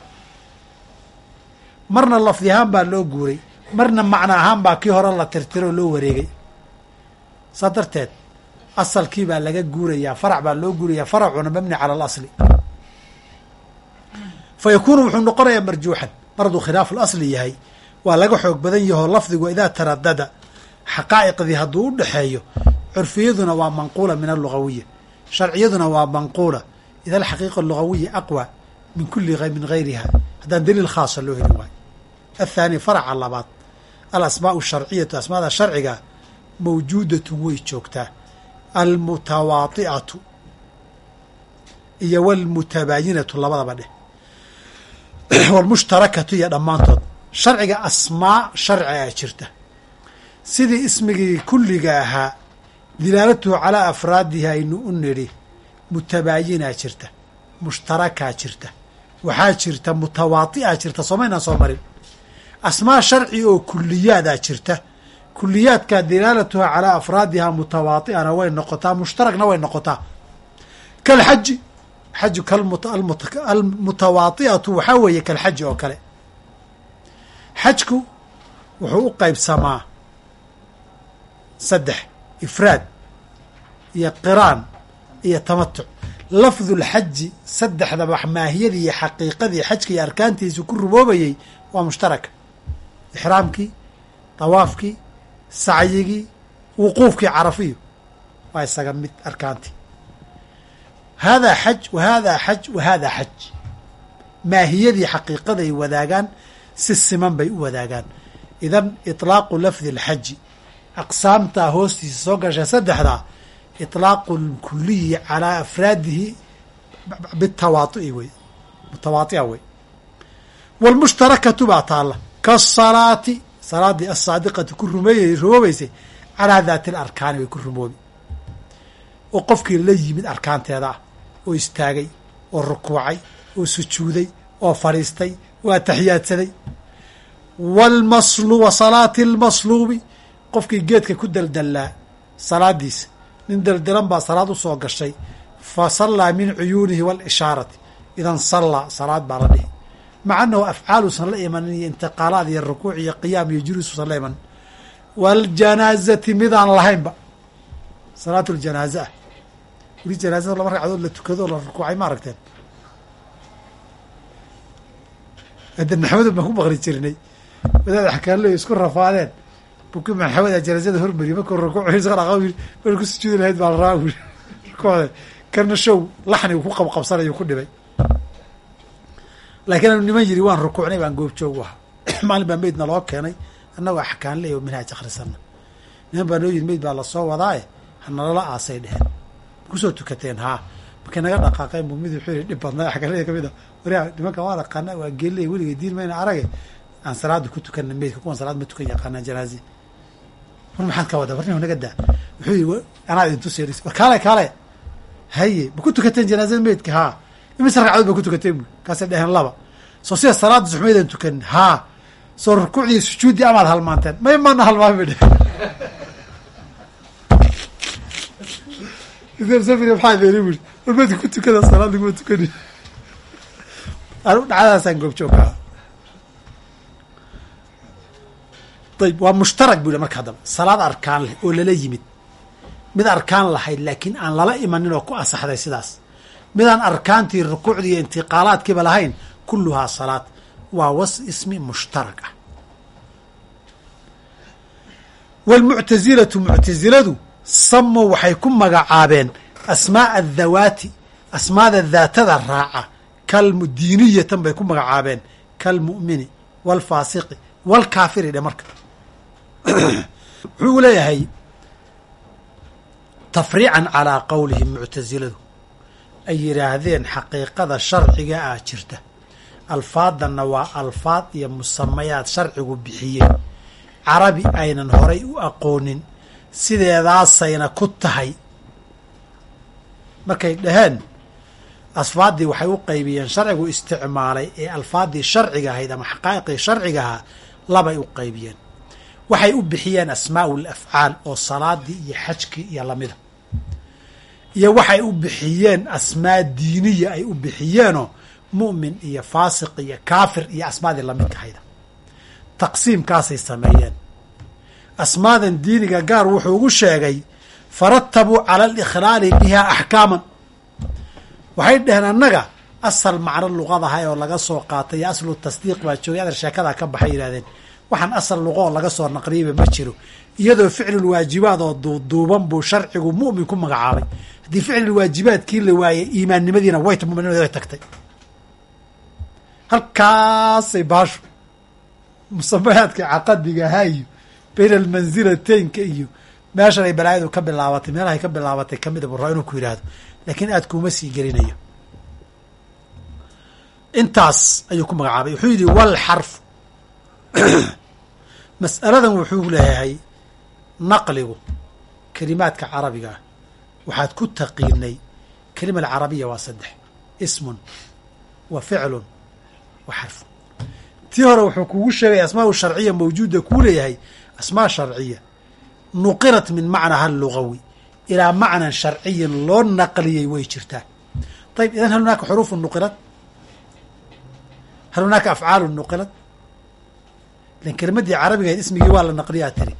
Marna lafdi ahaan baa loo guuray marna macno ahaan baa kii hore la tirtiro oo loo wareegay. Saa darteed asalkii baa laga guurayaa farac baa loo guurayaa faracuna mabni cala alasli fa yakuunu wuxuu noqonayaa marjuuxan. Mar khilaafu lasli yahay. Waa laga xoog badan yahoo lafdigu idaa taradada xaqaa'iqdii hadduu u dhexeeyo curfiyaduna waa manquula min allugawiya sharciyaduna waa manquula. Ida alxaqiiqa lugawiya aqwa min kuli min gayriha haddaan daliil khaasa loo helin waayo. Athaani faraca labaad. Alasmaau sharciyatu asmaada sharciga mawjuudatun way joogtaa. Almutawaadi'atu iyo walmutabaayinatu labadaba dheh walmushtarakatu iyo dhammaantood. Sharciga asmaa sharcigaa jirta. Sidii ismigii kulliga ahaa dilaalatuhu calaa afraadihi aynu u nidhi mutabaayinaa jirta mushtarakaa jirta waxaa jirta mutawaadi'aa jirta soomaynaan soo marin. Asmaa sharci oo kuliyaadaa jirta. Kuliyaadka dilaalatuha calaa afraadiha mutawaadi'ana way noqotaa mushtarakna way noqotaa. Kalxaji xaju almutawaadi'atu waxaa weeye kalxaji oo kale. Xajku wuxuu u qaybsamaa saddex ifraad iyo qiraan iyo tamatuc lafdulxaji saddexdaba maahiyadii iyo xaqiiqadii xajka iyo arkaantiisa ku rumoobayey waa mushtaraka ixraamkii dawaafkii sacyigii wuquufkii carafiyu. Waa isaga mid arkaantii haadaa xaj wa haadaa xaj wa haadaa xaj maahiyadii xaqiiqaday wadaagaan si siman bay u wadaagaan idan iطlaaqu lafdi اlxaji aqsaamtaa hoostiisa soo gasha saddexdaa iطlaaqu lkuliyi calaa afraadihi bitawaai wey mutawaaطia wey wاlmushtarakatu baa taalla kaasalaati salaaddii asaadiqati ku rumeeyay rumoobeysay calaa daati alarkaani way ku rumoobi oo qofkii la yimid arkaanteeda ah oo istaagay oo rukuucay oo sujuuday oo fadhiistay oo ataxiyaadsaday wa salaati almasluubi qofkii geedka ku daldallaa salaadiisa nin daldalan baa salaad u soo gashay fa sallaa min cuyuunihi waalishaarati idan sallaa salaad baa la dhihi. Maca annahu afcaaluusan la imanin iyo intiqaalaad iyo rukuuc iyo qiyaam iyo juluusuusan la imanin waljanaazati midaan lahaynba salaatu ljanaaza ah weli janaazada laba ragcadood la tukado la rukuucay ma aragteen hadda maxamed baan ku maqli jirnay wadaad axkaanle isku rafaadeen. Buki maxamed janaazada hormariy markuu rukuuc ku sujuudi lahayd baa la rukuucda. Kana show laxnigu ku qabqabsanayo ku dhibay. Laakiin anu niman yiri waan rukuucnay baan goobjoog u ahaa maalin baa meydna loo keenay annagoo axkaanle oo minhaaj akhrisana. Niman baa noo yiri meyd baa la soo wadaaye hanalala aasay dheheen ku soo tukateen haa. Markay naga dhaqaaqeen bu mid wuxuu yihi dhib badnaa axkaanleda ka mid a waria nimanka waa dhaqaana waa geeley weligay diin mayna arage aan salaada ku tukana meydka kuwan salaad ma tukan yaqaanaa janaazi. War maxaad ka wadaa warni naga daa. Wuxuu yihi anaad idin war kaale kaale haye ma ku tukateen janaazada meydka haa. Imise ragcadood ba ku tukateen bu kaasay dheheen laba. Soo sida salaada suxmaydan tukanin haa. Soo rukuucdii sujuuddii amaad halmaanteen. May maana halmaami dheheen waa mushtarak bu yihi marka haddaba. Salaad arkaan leh oo lala yimid. Mid arkaan lahayd laakiin aan lala imanin oo ku asaxday sidaas. Midaan arkaantii rukuucdii iyo intiqaalaadkiiba lahayn kulluhaa salaad. Waa was ismi mushtarak ah. Waalmuctasilatu muctasiladu samow waxay ku magacaabeen asmaaa adhawaati asmaada daatada raaca kaldiiniyatan bay ku magacaabeen kalmu'mini waalfaasiqi waalkaafiri dhe marka. Wuxuu leeyahay tafriican calaa qowlihim muctasiladu ay yidhaahdeen xaqiiqada sharciga ah jirta. Alfaadanna waa alfaad iyo musamayaad sharcigu bixiyey. Carabi aynan horay u aqoonin sideedaasayna ku tahay. Markay dhaheen asfaaddii waxay u qaybiyeen sharcigu isticmaalay ee alfaaddii sharciga ahayd ama xaqaa'iqii sharciga ahaa labay u qaybiyeen. Waxay u bixiyeen asmaa'u lafcaal oo salaadii iyo xajkii iyo lamida. Iyo waxay u bixiyeen asmaa diiniya ay u bixiyeenoo mu'min iyo faasiq iyo kaafir iyo asmaadii lamidka ahayda taqsiimkaasay sameeyeen asmaadan diiniga gaar wuxuu ugu sheegay faratabuu cala alikhlaali biha axkaaman waxay dhaheen annaga asal macno luqadaha oo laga soo qaatay aslu tasdiiq baa joogay adar sheekadaa ka baxay yidhahdeen waxaan asal luqa oo laga soo naqliyeyba ma jiro. Iyadoo ficlulwaajibaad oo duuduuban buu sharcigu mu'min ku magacaabay. Haddii ficlulwaajibaadkii la waayey iimaannimadiina wayta muminimadi way tagtay. Halkaasay baashu musamayaadka caqadiga ahaa iyo bayna almansilateynka iyo meeshan ay balaayadu ka bilaabatay meelahay ka bilaabatay kamida buu raa inuu ku yidhaahdo laakiin aad kuuma sii gelinayo intaas ayuu ku magacaabay wuxuu yidhi wal xarfu mas'aladan wuxuu leeyahay naqligu kelimaadka carabiga waxaad ku taqiinay kelima alcarabiya waa saddex ismun wa ficlun wa xarfun tii hore wuxuu kugu sheegay asmaa sharciya mawjuuda kuu leeyahay asmaa sharciya. Nuqilat min macnaha lugawi. Ilaa macnan sharciyin loo naqliyey way jirtaa. Ayib idan hal hunaaka xuruufu nuqilat. Hal hunaaka afcaalu nuqilat. Lan kelimadii carabigahayd ismigii waa la naqliyaa tiri.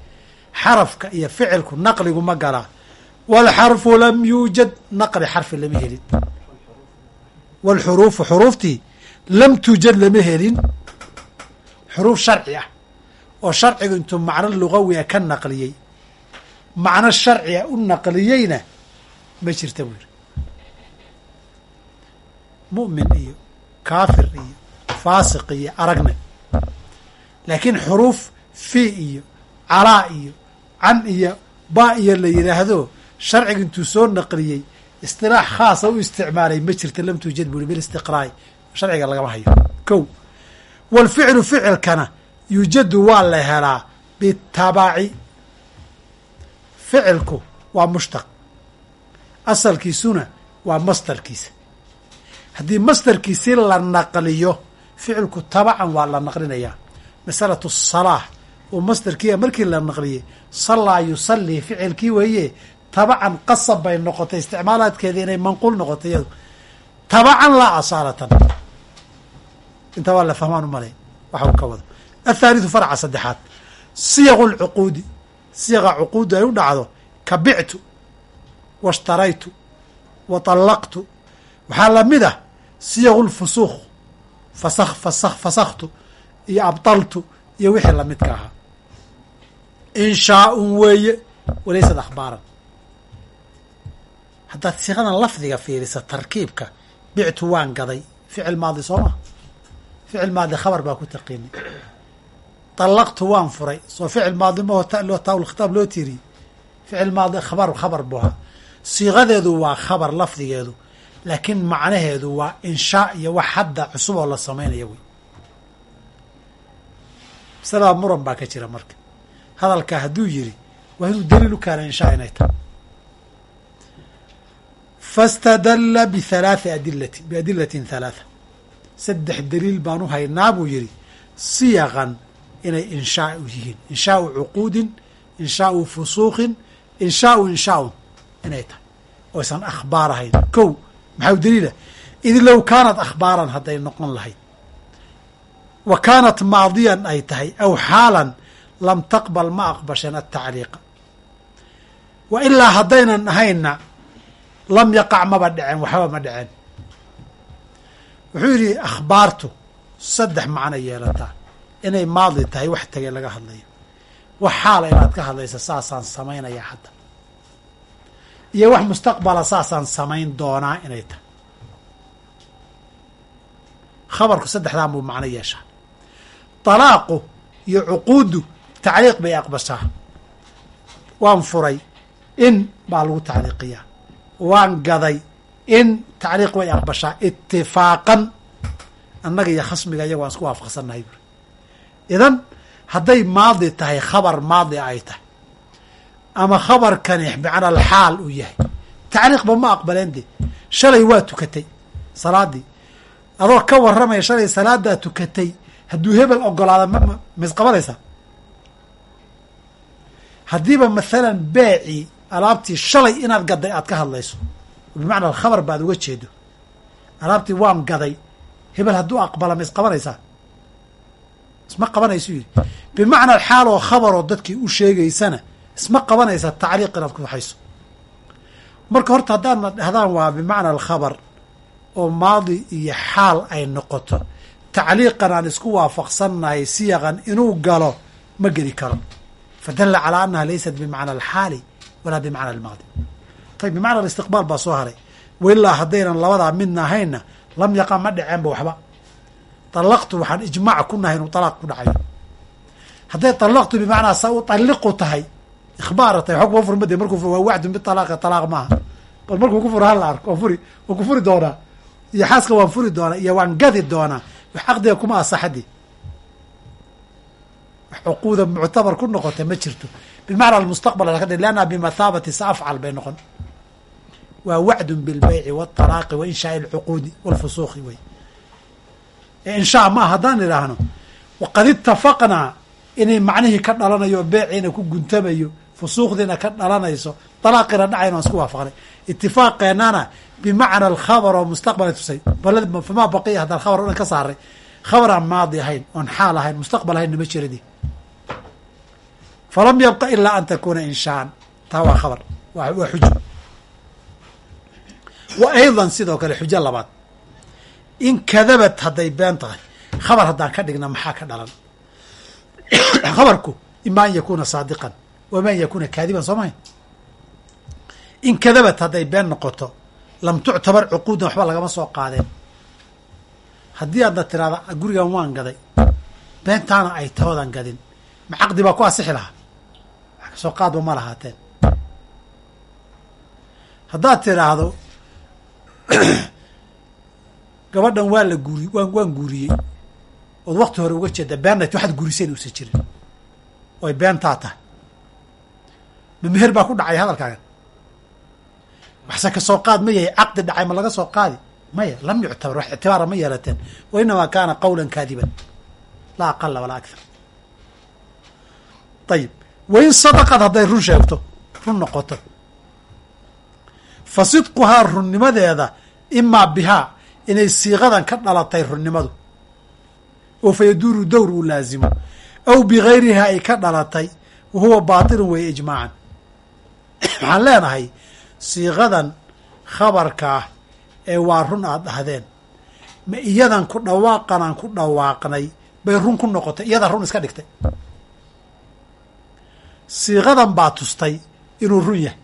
Xarafka iyo ficilku naqligu ma galaa waalxarfu lam yuujad naqli xarfi lama helin. Waalxuruufu xuruuftii lam tuujad lama helin xuruuf sharci ah oo sharcigu intuu macno lugawiga ka naqliyey macno sharciga u naqliyeyna ma jirta buu yidhi. Mu'min iyo kaafir iyo faasiq iyo aragna laakiin xuruuf fi iyo calaa iyo can iyo ba iyo la yidhaahdo sharciga intuu soo naqliyey istilaax khaasa u isticmaalay ma jirta lam tuujad yihi bilistiqraa'i sharciga lagama hayo. Ko waalficlu ficilkana yuujadu waa la helaa bitabaci ficilku waa mushtaq asalkiisuna waa mastarkiisa haddii mastarkiisii la naqliyo ficilku tabacan waa la naqlinayaa masalatu salaa oo mastarkiia markii la naqliyey sallaa yusallii ficilkii weeye tabacan qasab bay noqotay isticmaalaadkeeda inay manquul noqotay iyadu tabacan laa asaalatan intaa waa la fahmaan u malay. Waxa uu ka wado. Athaalithu farca saddexaad. Siyaqu lcuquudi siyaqa cuquuddu ay u dhacdo. Ka bictu washtaraytu. Wa طallaqtu waxaa la mid ah siyaqu lfusuuq fasakh fasakh fasakhtu. Iyo abطaltu iyo wixii lamidka ahaa. Inshaaun weeye walaysad akhbaaran. Haddaad siqadan lafdiga fiirisa tarkiibka bictu waan gaday. Ficil maadi soo ma ficil maadi khabar baa ku taqiinay طallaqtu waan furay soo ficil maadi maho taulkhitaab loo tiiriyey ficil maadi khabar khabar buu ahaa siiqadeedu waa khabar lafdigeedu laakiin macnaheedu waa inshaa iyo wax hadda cusub oo la samaynaya wey masalada muran baa ka jira marka hadalkaa hadduu yiri waa inuu daliil u keena inshaa inay tahay fastadalla bihalaathi adilati biadilatin halaatha saddex daliil baan u haynaa buu yidhi siyaqan inay inshaa u yihiin. Inshaau cuquudin inshaau fusuuqin inshaau inshaaun inay tahay. Oysan akhbaar ahayn. Kow maxaa daliila? Id low kaanat akhbaaran hadday noqon lahayd. Wa kaanat maadiyan ay tahay aw xaalan lam taqbal ma aqbasheen atacliiqa wa ilaa haddaynan ahayna lam yaqac maba dheceen waxba ma dheceen wuxuu yidhi akhbaartu. Saddex macno yeelataa inay maadi tahay wax tegay laga hadlayo. Wax xaala inaad ka hadlaysa saasaan samaynaya hadda. Iyo wax mustaqbala saasaan samayn doonaa inay tahay. Khabarku saddexdaan buu macno yeeshaa. Talaaqu iyo cuquuddu tacliiq bay aqbashaa waan furay in baa lagu tacliiqiyaa. Waan gaday in tacliiq way aqbashaa itifaaqan annaga iyo khasmiga iyago aan isku waafaqsannahay buuri idan hadday maadi tahay khabar maadi ay tahay ama khabarkani bimacna alxaal uu yahay tacliiqba ma aqbaleen de shalay waa tukatay salaadii adoo ka warramaya shalay salaadaa tukatay hadduu hebel ogolaada ma ma isqabanaysaa haddiiba mathalan beecii alaabtii shalay inaad gaday aad ka hadlayso bimacna alkhabar baad uga jeedo. Alaabtii waan gaday. Hebel hadduu aqbala ma isqabanaysaa isma qabanaysu yidhi. Bimacna alxaal oo khabaroo dadkii u sheegaysana isma qabanaysa tacliiq inaad ku waxayso marka horta haddaadna dhahdaan waa bimacna alkhabar oo maadi iyo xaal ay noqoto. Tacliiqan aan isku waafaqsannahay siyaqan inuu galo ma geli karo. Fadalla calaa annaha laysat bimacna alxaali walaa bimacna almaadi ayb bimacna alistiqbaal baa soo haray. Wilaa haddaynan labadaa midna ahaynna lam yaqa ma dhaceenba waxba. Alaqtu waxaan ijmaac ku nahay inuu alaaq ku dhacayo hadday alaqtu bimacnaa sa ualiqu tahay ikhbaara tahay waxba furmade markuu waa wacdun bialaaqi alaaq maaha. Bal markuu ku furo hala arko furi waan ku furi doonaa. Iyo xaaska waan furi doonaa iyo waan gadi doonaa. Wax caqdiga kuma asaxadi. Wax muctabar ku noqota ma jirto. Bimacna almustaqbal ka leannaha bimathaabati sa bay noqon waa wacdun bilbayci waalaaqi wa inshaai alcuquudi walfusuuqi wey ee inshaa ma haddaan idhaahno waqad itafaqnaa inay macnihii ka dhalanayo beeciina ku guntamayo fusuuqdiina ka dhalanayso dalaaqiina dhacayn waan isku waafaqnay. Itifaaqeennana bimacna alkhabar oo mustaqbala tusay. Famaa baqiya haddaan khabar o ka saaray. Khabar aan maadi ahayn oon xaal ahayn mustaqbal ahayn nama jiradi falam yabqa ilaa an takuuna inshaan. Taa waa khabar. Waa xujo wa aydan sidoo kale xujo labaad. In kadabat hadday been tahay khabar haddaan ka dhigna maxaa ka dhalan? Khabarku ima an yakuuna saadiqan wama an yakuuna kaadiban soo mahay? In kadabat hadday been noqoto lam tuctabar cuquudan waxba lagama soo qaadeen. Haddii aadna tiraada gurigan waan gaday beentaana ay toodan gadin. Ma caqdi baa ku asixi lahaa. Wax ka soo qaadba ma lahaateen. Haddaad tiraahdo gabadhan waa la guuri waan waan guuriyey ood wakti hore uga jeeda beennat waxaad guuriseen uusan jirin. Oy beentaa tahay ma meher baa ku dhacay hadalkaagan waxse ka soo qaad ma yahay caqdi dhacay ma laga soo qaadi? Maya lam yuctabar wax ictibaara ma yeelateen. Wa inamaa kaana qawlan kaadiban. Laa aqala walaa akthar. Ayib wain sadaqad hadday run sheegto run noqoto fa sidquhaa runnimadeeda imaa bihaa inay siiqadan ka dhalatay runnimadu. Oo fa yaduuru dowr uu laazimo. Aw bigayrihaa ay ka dhalatay wa huwa baatilun weeye ijmaacan. Waxaan leenahay siiqadan khabarka ah ee waa run aad dhahdeen. Ma iyadan ku dhawaaqan aan ku dhawaaqnay bay run ku noqotay iyadaa run iska dhigtay. Siiqadan baa tustay inuu run yahay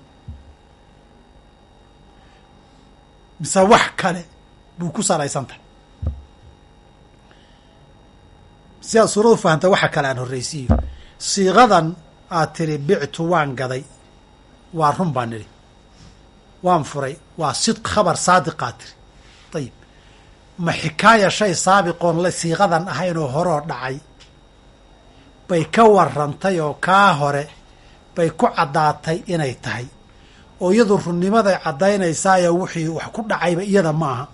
mise wax kale buu ku salaysan tahay. Si aad suuradu fahamta waxa kale aan horraysiiyo. Siiqadan aad tiri bictu waan gaday. Waa run baan nidhi. Waan furay. Waa sidq khabar saadiqaa tiri ayib ma xikaaya shay saabiqoon la siiqadan ahaynoo horoo dhacay? Bay ka warrantay oo kaa hore bay ku caddaatay inay tahay oo iyadu runnimaday caddaynaysaayoo wixii wax ku dhacayba iyada ma aha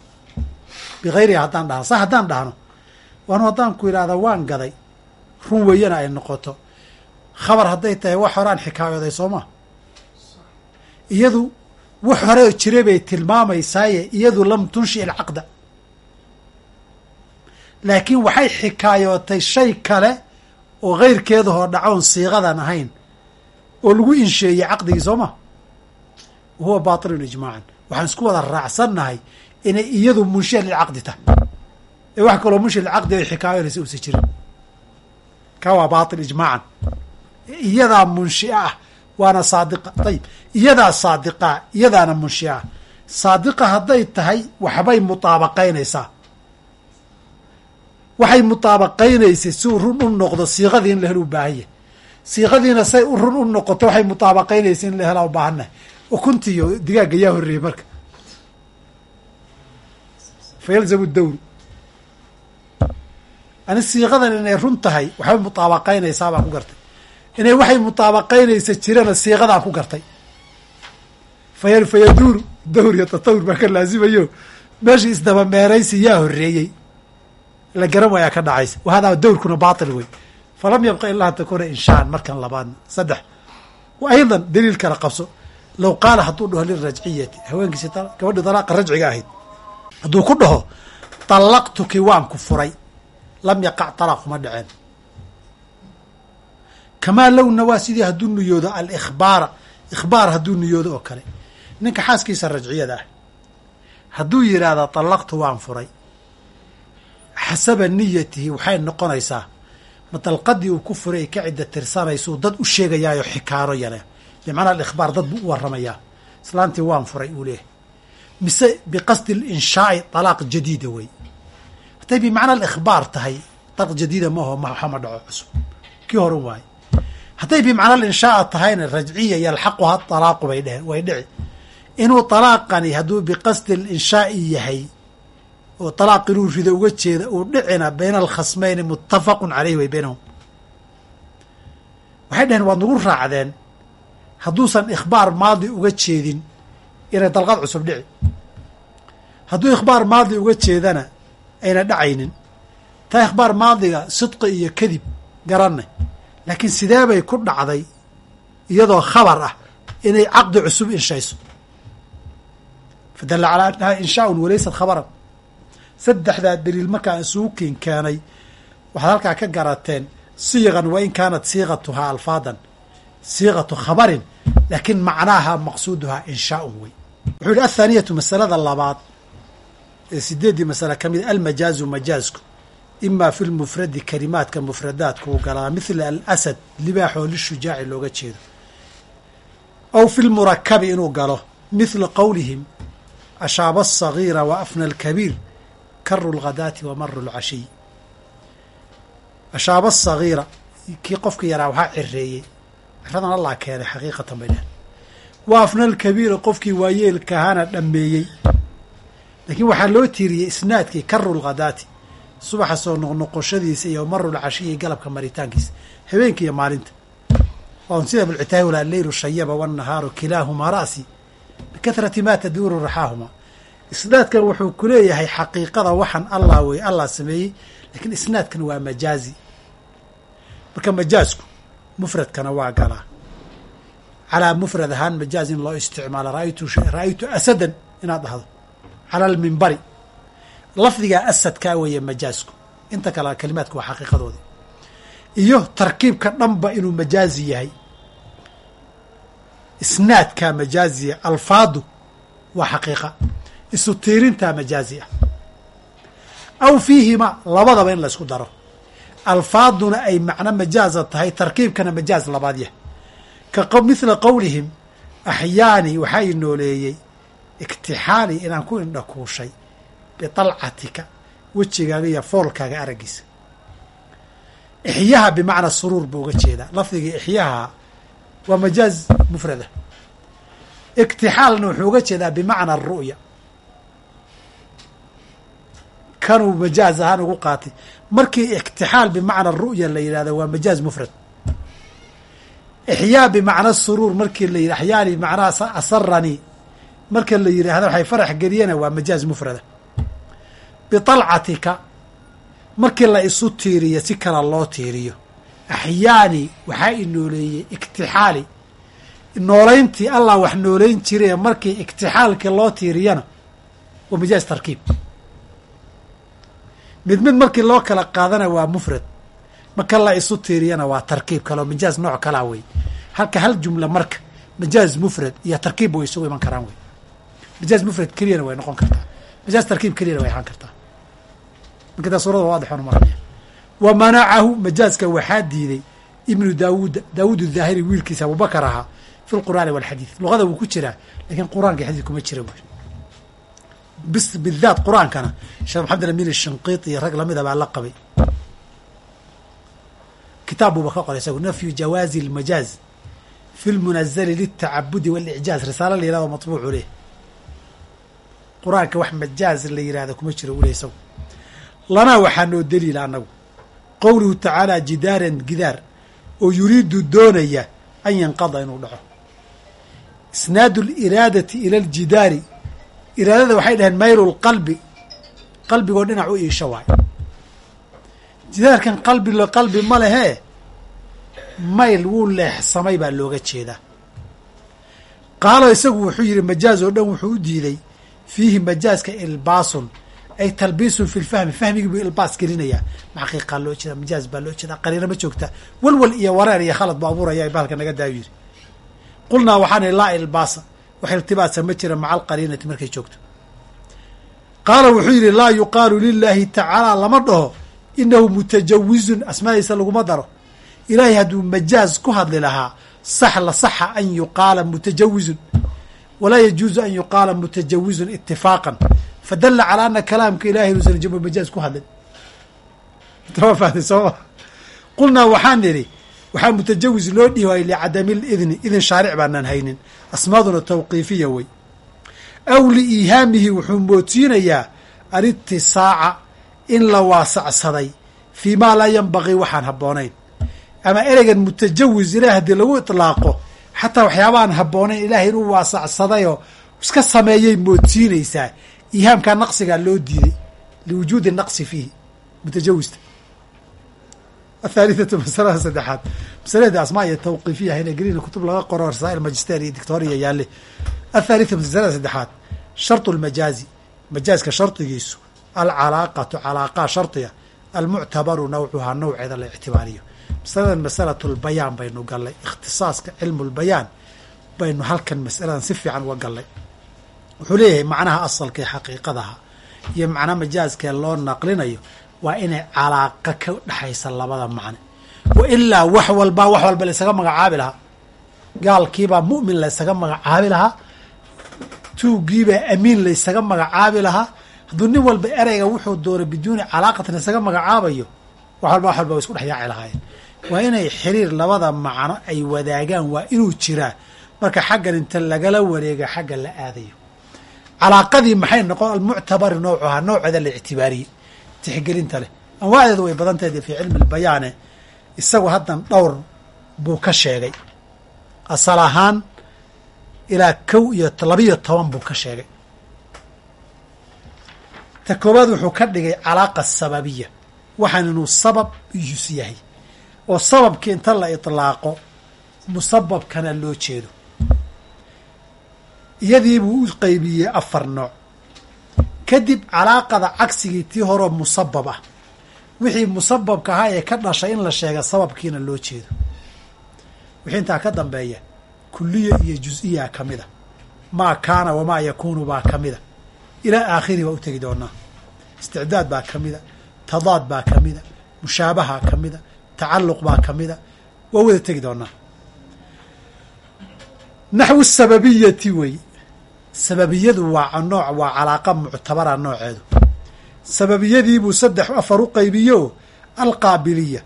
bikayriha haddaan dhahno sa haddaan dhahno waanu haddaan ku yidhahda waan gaday. Run weeyana ay noqoto. Khabar hadday tahay wax horaan xikaayooday soo maa iyadu wax hore jira bay tilmaamaysaaye iyadu lam tunshi ilcaqda laakiin waxay xikaayootay shay kale oo keyrkeeda hoo dhacoon siiqadan ahayn oo lagu insheeyey caqdigii soo ma wahuwa baatilun ijmaacan waxaan isku wada raacsannahay inay iyadu munshiya lilcaqdi tahay. Ee wax kaloo munshiya lilcaqdi ay xikaayonaysa uusa jirin. Ka waa baatil ijmaacan iyadaa munshia ah waana saadiqa ayib iyadaa saadiqaa iyadaana munshia ah. Saadiqa hadday tahay waxbay mutaabaqaynaysaa. Waxay mutaabaqaynaysay si uu run u noqdo siiqadii in la helo u baahan yahay. Siiqadiina say run u noqoto waxay mutaabaqaynaysa in la helaa u baahannahay ukunti iyo digaagga yaa horreeyey marka. Fa yalzamu dawru ani siiqadan inay run tahay waxbay mutaabaqaynaysaa baan ku gartay. Inay waxay mutaabaqaynaysa jirana siiqadaan ku gartay. Fa fa yaduuru dawr iyo tatawur baa ka laazimayo meeshii isdaba meeraysi yaa horreeyey la garan waayaa ka dhacaysa. Wa hadaa dawrkuna baatil wey falam yabqa ilaa an takuuna inshaan markan labaadna saddex. Wa aydan daliil kala qabso low qaala hadduu dhaho lirajciyati haweenkiisi gabadhii dalaaqa rajciga ahayd hadduu ku dhaho dallaqtuki waan ku furay lam yaqac talaaq kuma dhaceen kamaa lowna waa sidii hadduu niyoodo alikhbaara ikhbaar hadduu niyoodo oo kale ninka xaaskiisa rajciyada ah hadduu yidhaahda dallaqtu waan furay xasaba niyatihi waxay noqonaysaa ma dalqadii uu ku furay ay ka cidda tirsanaysuu dad u sheegayaayo xikaaro yale bimacnaa alikhbaar dad buu u warramayaa islaantii waan furay uu leeyahay mise biqasdi alinshaai talaaq jadiida wey hadday bimacnaa alikhbaar tahay dalaq jadiida maaho maxa ma dhaco cusub kii horan waaye hadday bimacnaa alinshaaa tahayna rajciya yalxaquha talaaqu bay dheheen way dhici inuu talaaqani hadduu biqasdi alinshaai yahay oo talaaq inuu rido uga jeeda uu dhicina bayna alkhasmayni muttafaqun caleyh way baynahum waxay dhaheen waad nagu raacdeen hadduusan ikhbaar maadi uga jeedin inay dalqad cusub dhici. Hadduu ikhbaar maadi uga jeedana ayna dhacaynin. Taa ikhbaar maadiga sidqi iyo kadib garanay laakiin sidee bay ku dhacday? Iyadoo khabar ah inay caqdi cusub inshayso. Fadalla calaa annaha inshaaun walaysad khabaran. Saddexdaa daliil markaa isugu kiin keenay waxaad halkaa ka garateen siiqan wa in kaanat siiqatuhaa alfaadan siiqatu khabarin laakiin macnaaha maqsuuduhaa inshaaun wey wuxuu yihi athaaniyatu masalada labaad ee sideeddii masale ka mid almajaazu majaazku imaa fi lmufradi kalimaadka mufradaadka uu galaa mithla alasad libaaxoo lishujaaci looga jeedo aw fi lmurakabi inuu galo mithla qowlihim ashaaba asagiira wa afna alkabiir karu lghadaati wa maru lcashiy ashaaba asagiira kii qofkii yaraa waxaa cireeyey ciradan allaa keenay xaqiiqatan bay dhehen wa afna alkabiira qofkii waayeelkahana dhammeeyey laakiin waxaa loo tiiriyey isnaadkii karu lghadaati subaxa soo noqnoqoshadiisa iyo maru lcashiyi galabka maritaankiisa habeenka iyo maalinta. Un sida bulcitaahula alleylu shayaba wannahaaru kilaahumaa ra'si. Bikahrati ma taduuru raxaahumaa. Isnaadkan wuxuu ku leeyahay xaqiiqada waxaan allah wey allah sameeyey laakiin isnaadkan waa majaazi. Marka majaazku mufradkana waa galaa calaa mufrad ahaan majaaz in loo isticmaalo. Raaytu asadan inaad dhahdo cala almimbari lafdigaa asadkaa weeye majaazku. Inta kale kalimaadka waa xaqiiqadoodii. Iyo tarkiibka dhanba inuu majaazi yahay. Isnaadkaa majaaziya alfaadu waa xaqiiqa. Isu tiirintaa majaazi ah. Aw fiihima labadaba in la ysku daro alfaaduna ay macno majaaza tahay tarkiibkana majaaz labaad yah ka mithla qowlihim axyaani waxaa i nooleeyey iktixaali inaan ku indhakuushay biطalcatika wejigaaga iyo foolkaaga araggiisa. Ixyaha bimacna suruur buu uga jeedaa. Lafdigii ixyaha waa majaaz mufrada. Iktixaalna wuxuu uga jeedaa bimacna aru'ya kanuu majaaz ahaan ugu qaatay. Markii iktixaal bimacna ru'ya la yidhahdo waa majaaz mufrad. Ixyaa bimacna suruur markii la yidh axyaani bimacnaha asaranii marka la yidhaahdo waxay farax geliyana waa majaaz mufrada. Biطalcatika markii la isu tiiriyo si kala loo tiiriyo. Axyaani waxaa i nooleeyey iktixaali noolayntii allah wax noolayn jirae markii iktixaalkii loo tiiriyana waa majaaz tarkiib mid mid markii loo kala qaadana waa mufrad. Marka la isu tiiriyana waa tarkiib kaleo majaaz nooc kalaa wey halka hal jumla marka majaaz mufrad iyo tarkiib way isugu iman karaan wey majaaz mufrad keliyana way noqon kartaa. Majaaz tarkiib keliyana way ahaan kartaa. Marka suurada waadixoon maranaya wa manacahu majaazka waxaa diiday ibnu daawuuda daawuud daahiri wiilkiisa abubakar ahaa fi lqur'aani walxadiid luqada wuu ku jiraa lakiin qur'aanka xadiid kuma jira bis bidaat qur'aankana sheekh maxamed amin shinqiiti iyo rag lamida baa la qabay. Kitaab buuba ka qoray isagu nafyu jawaazi lmajaaz fi lmunazali liltacabudi walicjaaz. Risaalo la yihahdo matbuucu leh qur'aanka wax majaaz la yihahdo kuma jiro u leh isagu. Lanaa waxaa noo daliila annagu. Qowluhu tacaala jidaaran gidaar oo yuriidu doonaya an yanqada inuu dhaco. Isnaadu liraadati ila aljidaari iraadada waxay dhaheen maylu lqalbi qalbigoo dhinac u iisho waay. Jidaarkan qalbi qalbi ma lehee mayl wuu leexsamay baa looga jeedaa. Qaalo isagu wuxuu yidhi majaaz oo dhan wuxuu u diiday fiihi majaaska ilbaasun ay talbiisun fi lfahmi fahmigii buu ilbaas gelinayaa. Maxaqiiqaa loo jeeda majaaz baa loo jeedaa. Qariino ma joogta. Walwal iyo wareer iyo khalad buu abuuraya bahalka naga daayo yidhi. Qulnaa waxaan ihi laa ilbaasa wax iltibaasa ma jira maca alqariinati markay joogto. Qaala wuxuu yidhi laa yuqaalu lilaahi tacaala lama dhaho inahu mutajawizun asmaadiisa laguma daro. Ilaahay hadduu majaaz ku hadli lahaa sax la saxa an yuqaala mutajawizun walaa yajuuzu an yuqaala mutajawizun itifaaqan fadalla calaa ana kalaamka ilahay inuusan majaaz ku hadlin. Sooma qulnaa waxaan nidhi waxaa mutajawiz loo dhihi waayey licadami lidni idin shaaric baanaan haynin. Asmaaduna tawqiifiya wey aw liihaamihi wuxuu moodsiinayaa alitisaaca in la waasacsaday fii maa laa yanbagii waxaan habboonayn. Ama ereygan mutajawis ilaah haddii lagu itlaaqo xataa waxyaabaaan habboonayn ilaahay inuu waasacsadayoo iska sameeyay moodsiinaysaa ihaamkaa naqsigaa loo diiday liwujuudi naqsi fiihi mutajawista athaalithatu masalada saddexaad masalada asmaa iyo tawqiifiya hinagelina kutub laga qoro rasaa'il magister iyo dictoriya yaalle athaalitha masalada saddexaad shartu lmajaazi majaaska shardigiisu alcalaaqatu calaaqaa shardiga almuctabaru nawcuhaa nawceeda la ictibaariyo masaladan masalatu lbayaan baynu gallay ikhtisaaska cilmu lbayaan baynu halkan masaladan si fiican uga gallay wuxuu leeyahay macnaha asalka ee xaqiiqadaha iyo macna majaaskee loo naqlinayo waa inay calaaqa ka dhexaysa labada macne. Wa ilaa wax walbaa wax walba laysaga magacaabi lahaa. Gaalkiibaa mu'min laysaga magacaabi lahaa. Tuuggiibaa amiin laysaga magacaabi lahaa. Hadduu nin walba ereyga wuxuu doona biduuni calaaqatin isaga magacaabayo wax walba wax walba way isku dhex yaaci lahaayeen. Waa inay xiriir labada macno ay wadaagaan waa inuu jiraa. Marka xaggan inta lagala wareega xagga la aadayo. Calaaqadii maxay noqon? Almuctabari noocuhaa nooceeda la ictibaariyey tixgelinta leh. Anwaacdeedu way badan tahay fii cilmi lbayaane isagu haddan dhowr buu ka sheegay. Asal ahaan ilaa kow iyo labiyo toban buu ka sheegay. Ta koowaad wuxuu ka dhigay calaaqa sababiya. Waxaan inuu sabab iyus yahay. Oo sababkii inta la itlaaqo musababkana loo jeedo. Iyadii buu u qaybiyey afar nooc kadib calaaqada cagsigii tii horeo musabab ah wixii musababka ahaa ee ka dhashay in la sheega sababkiina loo jeedo. Wixii intaa ka dambeeya kuliya iyo jus-iya ka maa kaana wamaa yakuunu baa ka mida ilaa aakhiri baa u tegi doonaa. Isticdaad baa ka mida tadaad baa ka mida mushaabaha ka mida tacalluq baa ka mida waa wada tegi doonaa. Naxwu sababiyati wey sababiyadu waa nooc waa calaaqa muctabara nooceedu. Sababiyadiibuu saddex afar u qaybiyo alqaabiliya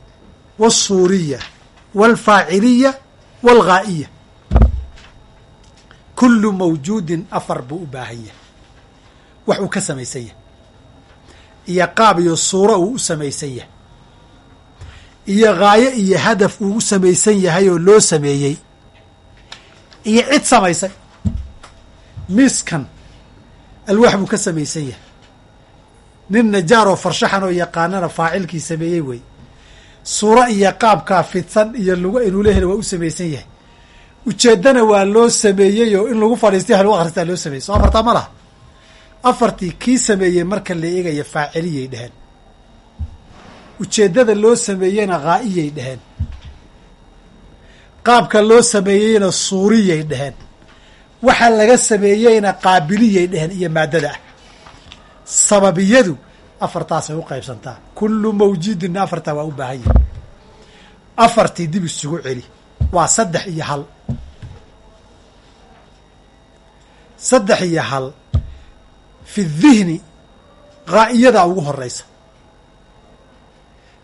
waalsuuriya waalfaaciliya waalghaa'iya kullu mawjuudin afar buu u baahan yahay. Wax uu ka samaysan yahay. Iyo qaab iyo suuro uu u samaysan yahay. Iyo ghaayo iyo hadaf uu u samaysan yahay oo loo sameeyey. Iyo cid samaysay miiskan alwaax buu ka samaysan yahay. Nin najaar oo farshaxan oo yaqaanana faacilkii sameeyey wey. Suuro iyo qaabkaa fidsan iyo lagu inuu lehel waa u samaysan yahay. Ujeeddana waa loo sameeyey oo in lagu fadhiistay wax lagu akhristaa loo sameeyey. Soo afartaa ma laha. Afartii kii sameeyey marka la eegaya faaciliyay dheheen ujeeddada loo sameeyeyna ghaa'iyay dheheen qaabka loo sameeyeyna suuriyay dheheen waxa laga sameeyeyna qaabiliyay dheheen iyo maaddada ah. Sababiyadu afartaasay u qaybsantaa. Kullu mawjudinna afartaa waa u baahan yahi afartii dib isugu celi. Waa saddex iyo hal. Saddex iyo hal. Fi dihni ghaa'iyada ugu horeysa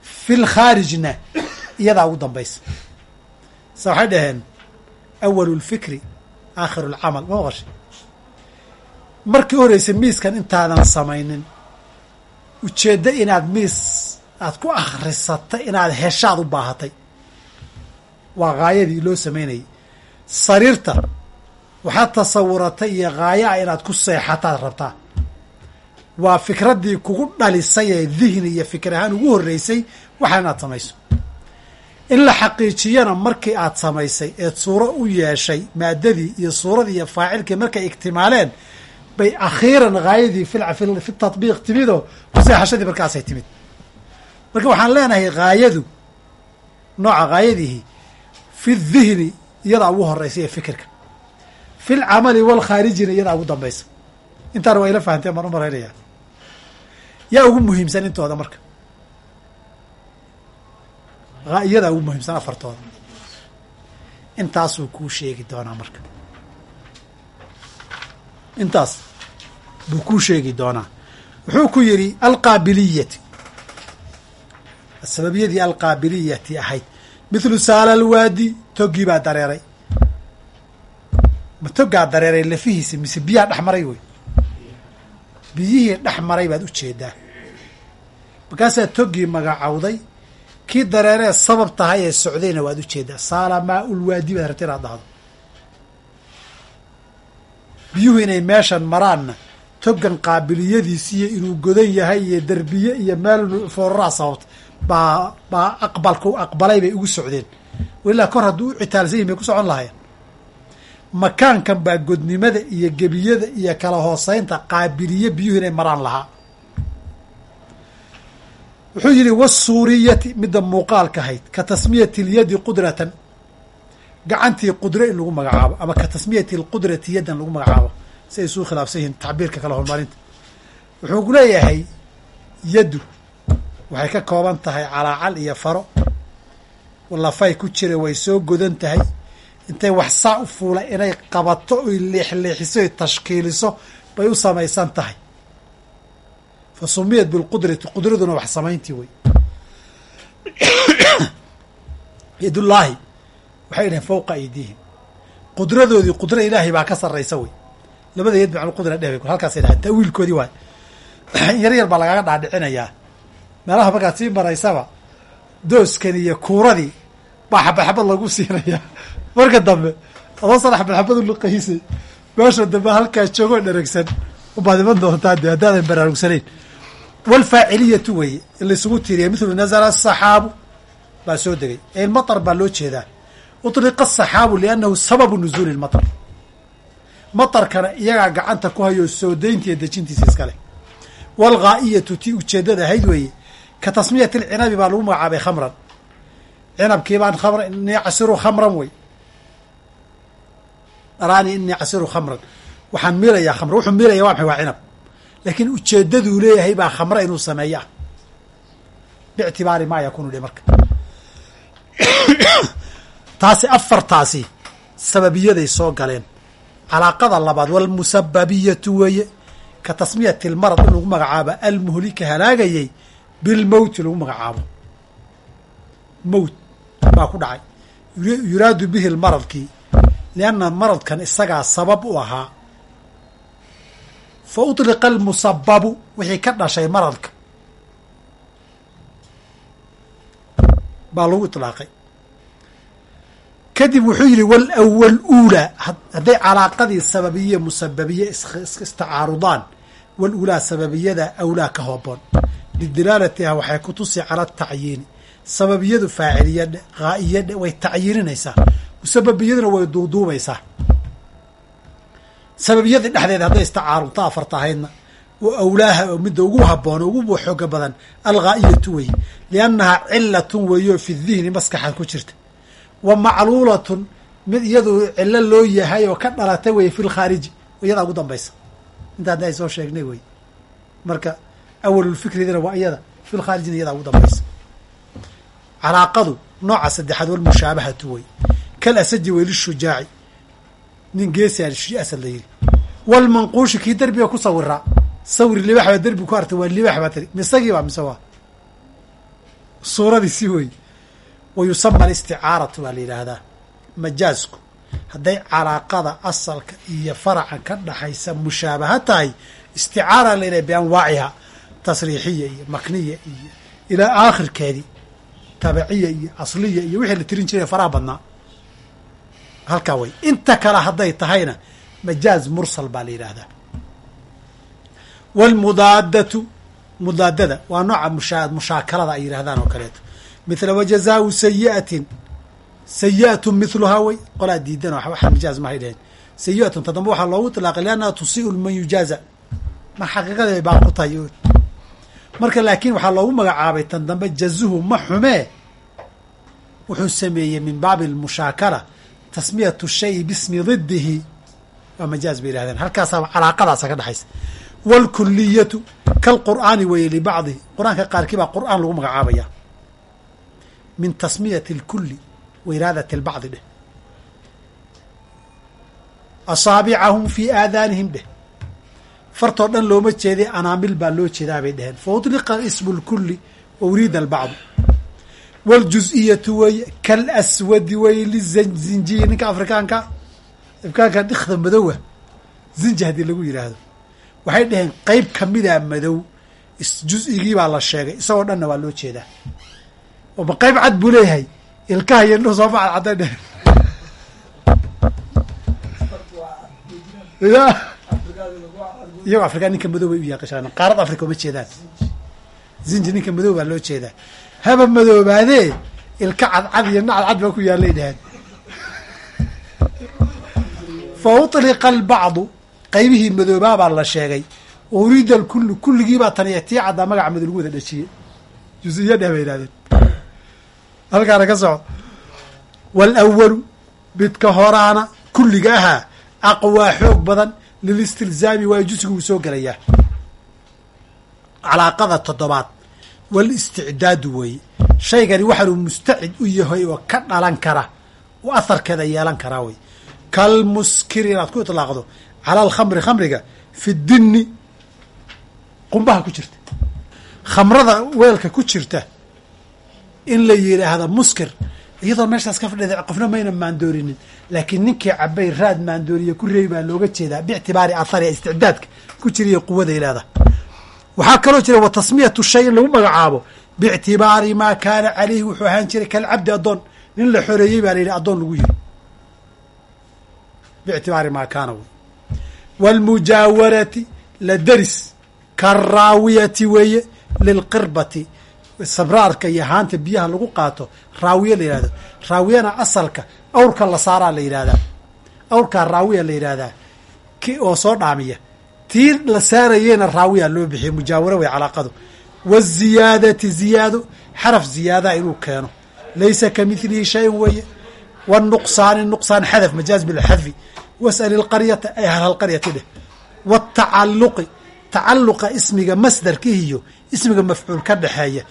fi lkhaarijna iyadaa ugu dambaysa. Sa waxay dhaheen awalu lfikri aakhiru lcamal ma maqashay markii horeysa miiskan intaadan samaynin ujeeddo inaad miis aad ku akhrisata inaad heshaad u baahatay. Waa ghaayadii loo samaynayay sariirta waxaad tasawuratay iyo ghaayo ah inaad ku seexataad rabtaa. Waa fikraddii kugu dhalisay ee dihni iyo fikir ahaan ugu horreysay waxaa inaad samayso in la xaqiijiyana markii aad samaysay eed suuro u yeeshay maaddadii iyo suuradii iyo faacilkii markay igtimaaleen bay akhiiran haayadii fi tatbiiq timidoo kuseexashadii markaasay timid. Marka waxaan leenahay haayadu nooca haayadihi fi dihni iyadaa ugu horeysa ee fikirka. Fi lcamali walkhaarijina iyadaa ugu dambaysa. Intaana waa ila fahanteen baan u maraynaya yaa ugu muhiimsan intooda marka iyadaa ugu muhiimsan afartooda. Intaasuu kuu sheegi doonaa marka. Intaas buu kuu sheegi doonaa. Wuxuu ku yidhi alqaabiliyati. Sababiyadii alqaabiliyati ahayd. Mithlu saala alwaadi toggii baa dareeray. Ma toggaa dareeray lafihiisa mise biyaha dhex maray wey biyihii dhex maray baad u jeedaa markaasaa toggii magacowday kii dareeree sabab tahay ee socdayna waad u jeedaa saala maa ulwaadi baad rabta inaad dhahdo. Biyuhu inay meeshan maraanna togan qaabiliyadiisiiyo inuu godan yahay iyo derbiye iyo meel fooraraa sababta baa baa aqbalku aqbalay bay ugu socdeen. Walilaa kor hadduu u citaalsan yahin bay ku socon lahayen makaankan baa godnimada iyo gebiyada iyo kala hooseynta qaabiliye biyuhu inay maraan lahaa wuxuu yidhi wasuuriyati midda muuqaalka ahayd ka tasmiyati lyadi qudratan gacantii qudre in lagu magacaabo ama ka tasmiyati lqudrati yaddan lagu magacaabo si ay isuu khilaafsan yihiin tacbiirka kala horumarinta. Wuxuu ku leeyahay yaddu waxay ka kooban tahay calaacal iyo faro. Lafay ku jira way soo godan tahay. Intay wax saa u fuula inay qabato oy leexleexiso oy tashkiiliso bay u samaysan tahay fa sumiyat bilqudrati qudraduna wax samayntii wey yadullaahi waxay dhaheen fawqa aydiihim. Qudradoodii qudra ilaahay baa ka sarraysa wey labada yad macnu qudra dheh halkaasay dhahaan ta'wiilkoodii waay yar yar baa lagaaga dhaadhicinayaa meelaha markaad sii maraysaba dooskan iyo kuuradii baa xabad xabad lagu siinayaa marka dambe adoo sana xabad xabad u luqaysay. Meesha dambe halkaa joogoo dheragsan ubaad doontaa dee haddaadan baraarugsanayn walfaaciliyatu weeye in laysugu tiiriya mithlu nazala asaxaabu baa soo degay ilmatar baa loo jeedaa uطliqa asaxaabu liannahu sababu nuzuuli lmatar matarkana iyagaa gacanta ku hayo soo daynta iyo dejintiisa iskale walghaa'iyatu tii ujeeddada ahayd weeye ka tasmiyati alcinabi baa lagu magacaabay khamran cinabkii baan casiru khamran wey araani inii casiru khamran waxaan miilayaa khamra wuxuu miilaya waa maxay waa cinab laakiin ujeeddaduu leeyahay baa khamra inuu sameeyo ah biictibaari maa yakunu dhe marka. Taasi afartaasi sababiyaday soo galeen. Calaaqada labaad walmusababiyatu weeye ka tasmiyati lmarad in lagu magacaabo almuhlika halaagayay bilmowti lagu magacaabo. Mowt baa ku dhacay. Yuraadu bihi lmaradkii lianna maradkan isagaa sabab u ahaa fa uطliqa almusababu wixii ka dhashay maradka baa lagu iطlaaqay kadib wuxuu yidhi walawal uulaa hadday calaaqadii sababiye musababiye istacaarudaan waluulaa sababiyada awlaa ka hooboon lidilaalatiha waxay ku tusi cala tacyiini. Sababiyadu faaciliyadhe haa'iyadhe way tacyiininaysaa. Musababiyaduna way duuduubaysaa sababiyadii dhexdeeda hadday istacaarudta afarta ahaydna wa awlaaha oo midda ugu haboon oo ugu xooga badan alghaa'iyatu weeye. Liannahaa cilatun weeyo fi dihni maskaxaad ku jirta. Wa macluulatun mid iyadu cilo loo yahay oo ka dhalatay weye fi lkhaariji iyadaa ugu dambaysa. Inta hadda ay soo sheegnay wey marka awalulfikridina waa iyada fi lkhaarijina iyadaa ugu dambaysa. Calaaqadu nooca saddexaad walmushaabahatu wey kal asaji wey lishujaaci nin geesian asad la yidhi. Walmanquushi kii derbiga ku sawiraa sawir libax baa derbi ku artay waa libax baa tiri. Misagii baa mise waa? Suuradiisi wey wa yusama alisticaaratu baa la yidhaahdaa. Majaazku hadday calaaqada asalka iyo faraca ka dhaxaysa mushaabaha tahay isticaara layidhaha bianwaaciha tasriixiya iyo makniya iyo ilaa aakhirkeedii tabiciya iyo asliya iyo wixii la tirin jiray faraha badnaa halkaa wey inta kale hadday tahayna majaaz mursal baa la yidhaahdaa waalmudaadatu mudaadada waa nooca mushaa mushaakalada ay yidhahdaan oo kaleeto. Mithla wajazaau sayi'atin sayi'atun mithluhaa wey qolaa diidan wax majaaz mahay dheheen sayi'atun ta waxaa loogu ilaaqay liannaha tusiiu liman yujaaza. Ma xaqiiqada baa ku tahay marka laakiin waxaa loogu magacaabay tan dambe jazuhu ma xumee. Wuxuu sameeyey min baabi almushaakala tasmiyatu shayi bismi didihi waa majaaz bay yihahdeen halkaasaa calaaqadaasa ka dhexaysa waalkuliyatu kalqur'aani weeye libacdihi qur-aanka qaarkii baa qur'aan lagu magacaabaya min tasmiyati اlkuli wa iraadati اlbacdi dheh asaabicahum fii aadaanihim dheh fartoo dhan looma jeeday anaamil baa loo jeedaa bay dheheen fa uطliqa ismu اlkuli wa uriida albacdu wاljuz-iyatu weeye kalaswadi weeye lizinjiyi ninka afrikaanka. Afrikaanka dhikda madowa zinji haddii lagu yidhaahdo waxay dhaheen qeyb kamidaa madow. Juz-igii baa la sheegay. Isagoo dhanna waa loo jeedaa. Oo ma qayb cad buu leeyahay. Ilkaha iyo indhuhu soo maca cadday dheh ya iyagoo afrikaan ninka madow bay u yaaqishaan qaarad africa uma jeedaan. Zinji ninka madow baa loo jeedaa haba madoobaadee ilka cadcad iyo na baa ku yaallay dheheen fa uطliqa albacdu qaybihii madoobaa baa la sheegay. Uriida alkullu kulligiibaa taniya tii caddaa magaca mado lagu wada dhejiyey jusiya dheh bay yihahdeen halkaana ka soco waalawalu midka horaana kulliga ahaa aqwaa xoog badan lilistilzaami waayo jusigu wuu soo gelayaa. Calaaqada toddobaad walisticdaadu weeye shaygani waxaanuu mustacid u yahay oo ka dhalan kara oo aharkeeda yeelan karaa wey kalmuskiri inaad ku itlaaqdo cala alkhamri khamriga fi dinni qumbaha ku jirta. Khamrada weelka ku jirta in la yidhaahda muskir iyadoo meeshaas ka fadhida qofna mayna maandoorinin laakiin ninkii cabay raad maandooriye ku reebi baa looga jeedaa biictibaari athari isticdaadka ku jiriyo quwada ilaada waxaa kaloo jira wa tasmiyatu shay in lagu magacaabo biictibaari maa kaana caleyhi wuxuu ahaan jiray kalcabdi addoon. Nin la xoreeyey baa la yidhi addoon lagu yiri biictibaari maa kaana waalmujaawarati la deris karaawiyati weeye lilqirbati sabraarka iyo haanta biyaha lagu qaato raawiye la yihahdo raawiyana asalka awrka la saaraa la yidhahdaa. Awrkaa raawiya la yidhahdaa. Ki oo soo dhaamiya tii la saarayeyna raawiya loo bixiye mujaawaro wey calaaqadu. Waziyaadati ziyaado xaraf ziyaadaa inuu keeno. Laysa ka midlihi shayin weeye. Wanuqsaani nuqsaan xadaf majaaz bilxadfi was'al ilqaryata ay halhalqaryati dheh watacaluqi tacaluqa ismiga masdarkiiyo ismiga mafcuul ka dhexeeya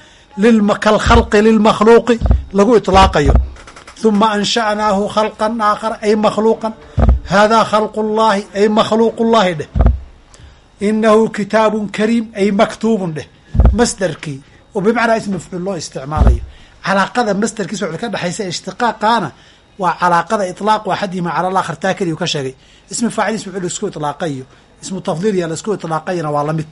kalkhalqi lilmakhluuqi lagu iطlaaqayo huma ansha'naahu khalqan aakhara ay makhluuqan. Haadaa khalqu llahi ay makhluuq llahi dheh inahu kitaabun kariim ay maktuubun dheh masderkii oo bimacnaa ism mafcuul loo isticmaalayo calaaqada masderkiisa wuxu ka dhexaysa ishtiqaaqaana waa calaaqada itlaaq waxadihimaa cala l akhar taa keliyu ka sheegay ismi faacil ism mafcuul la isku ilaaqayo ismu tafdiiliya la isku itlaaqayana waa la mid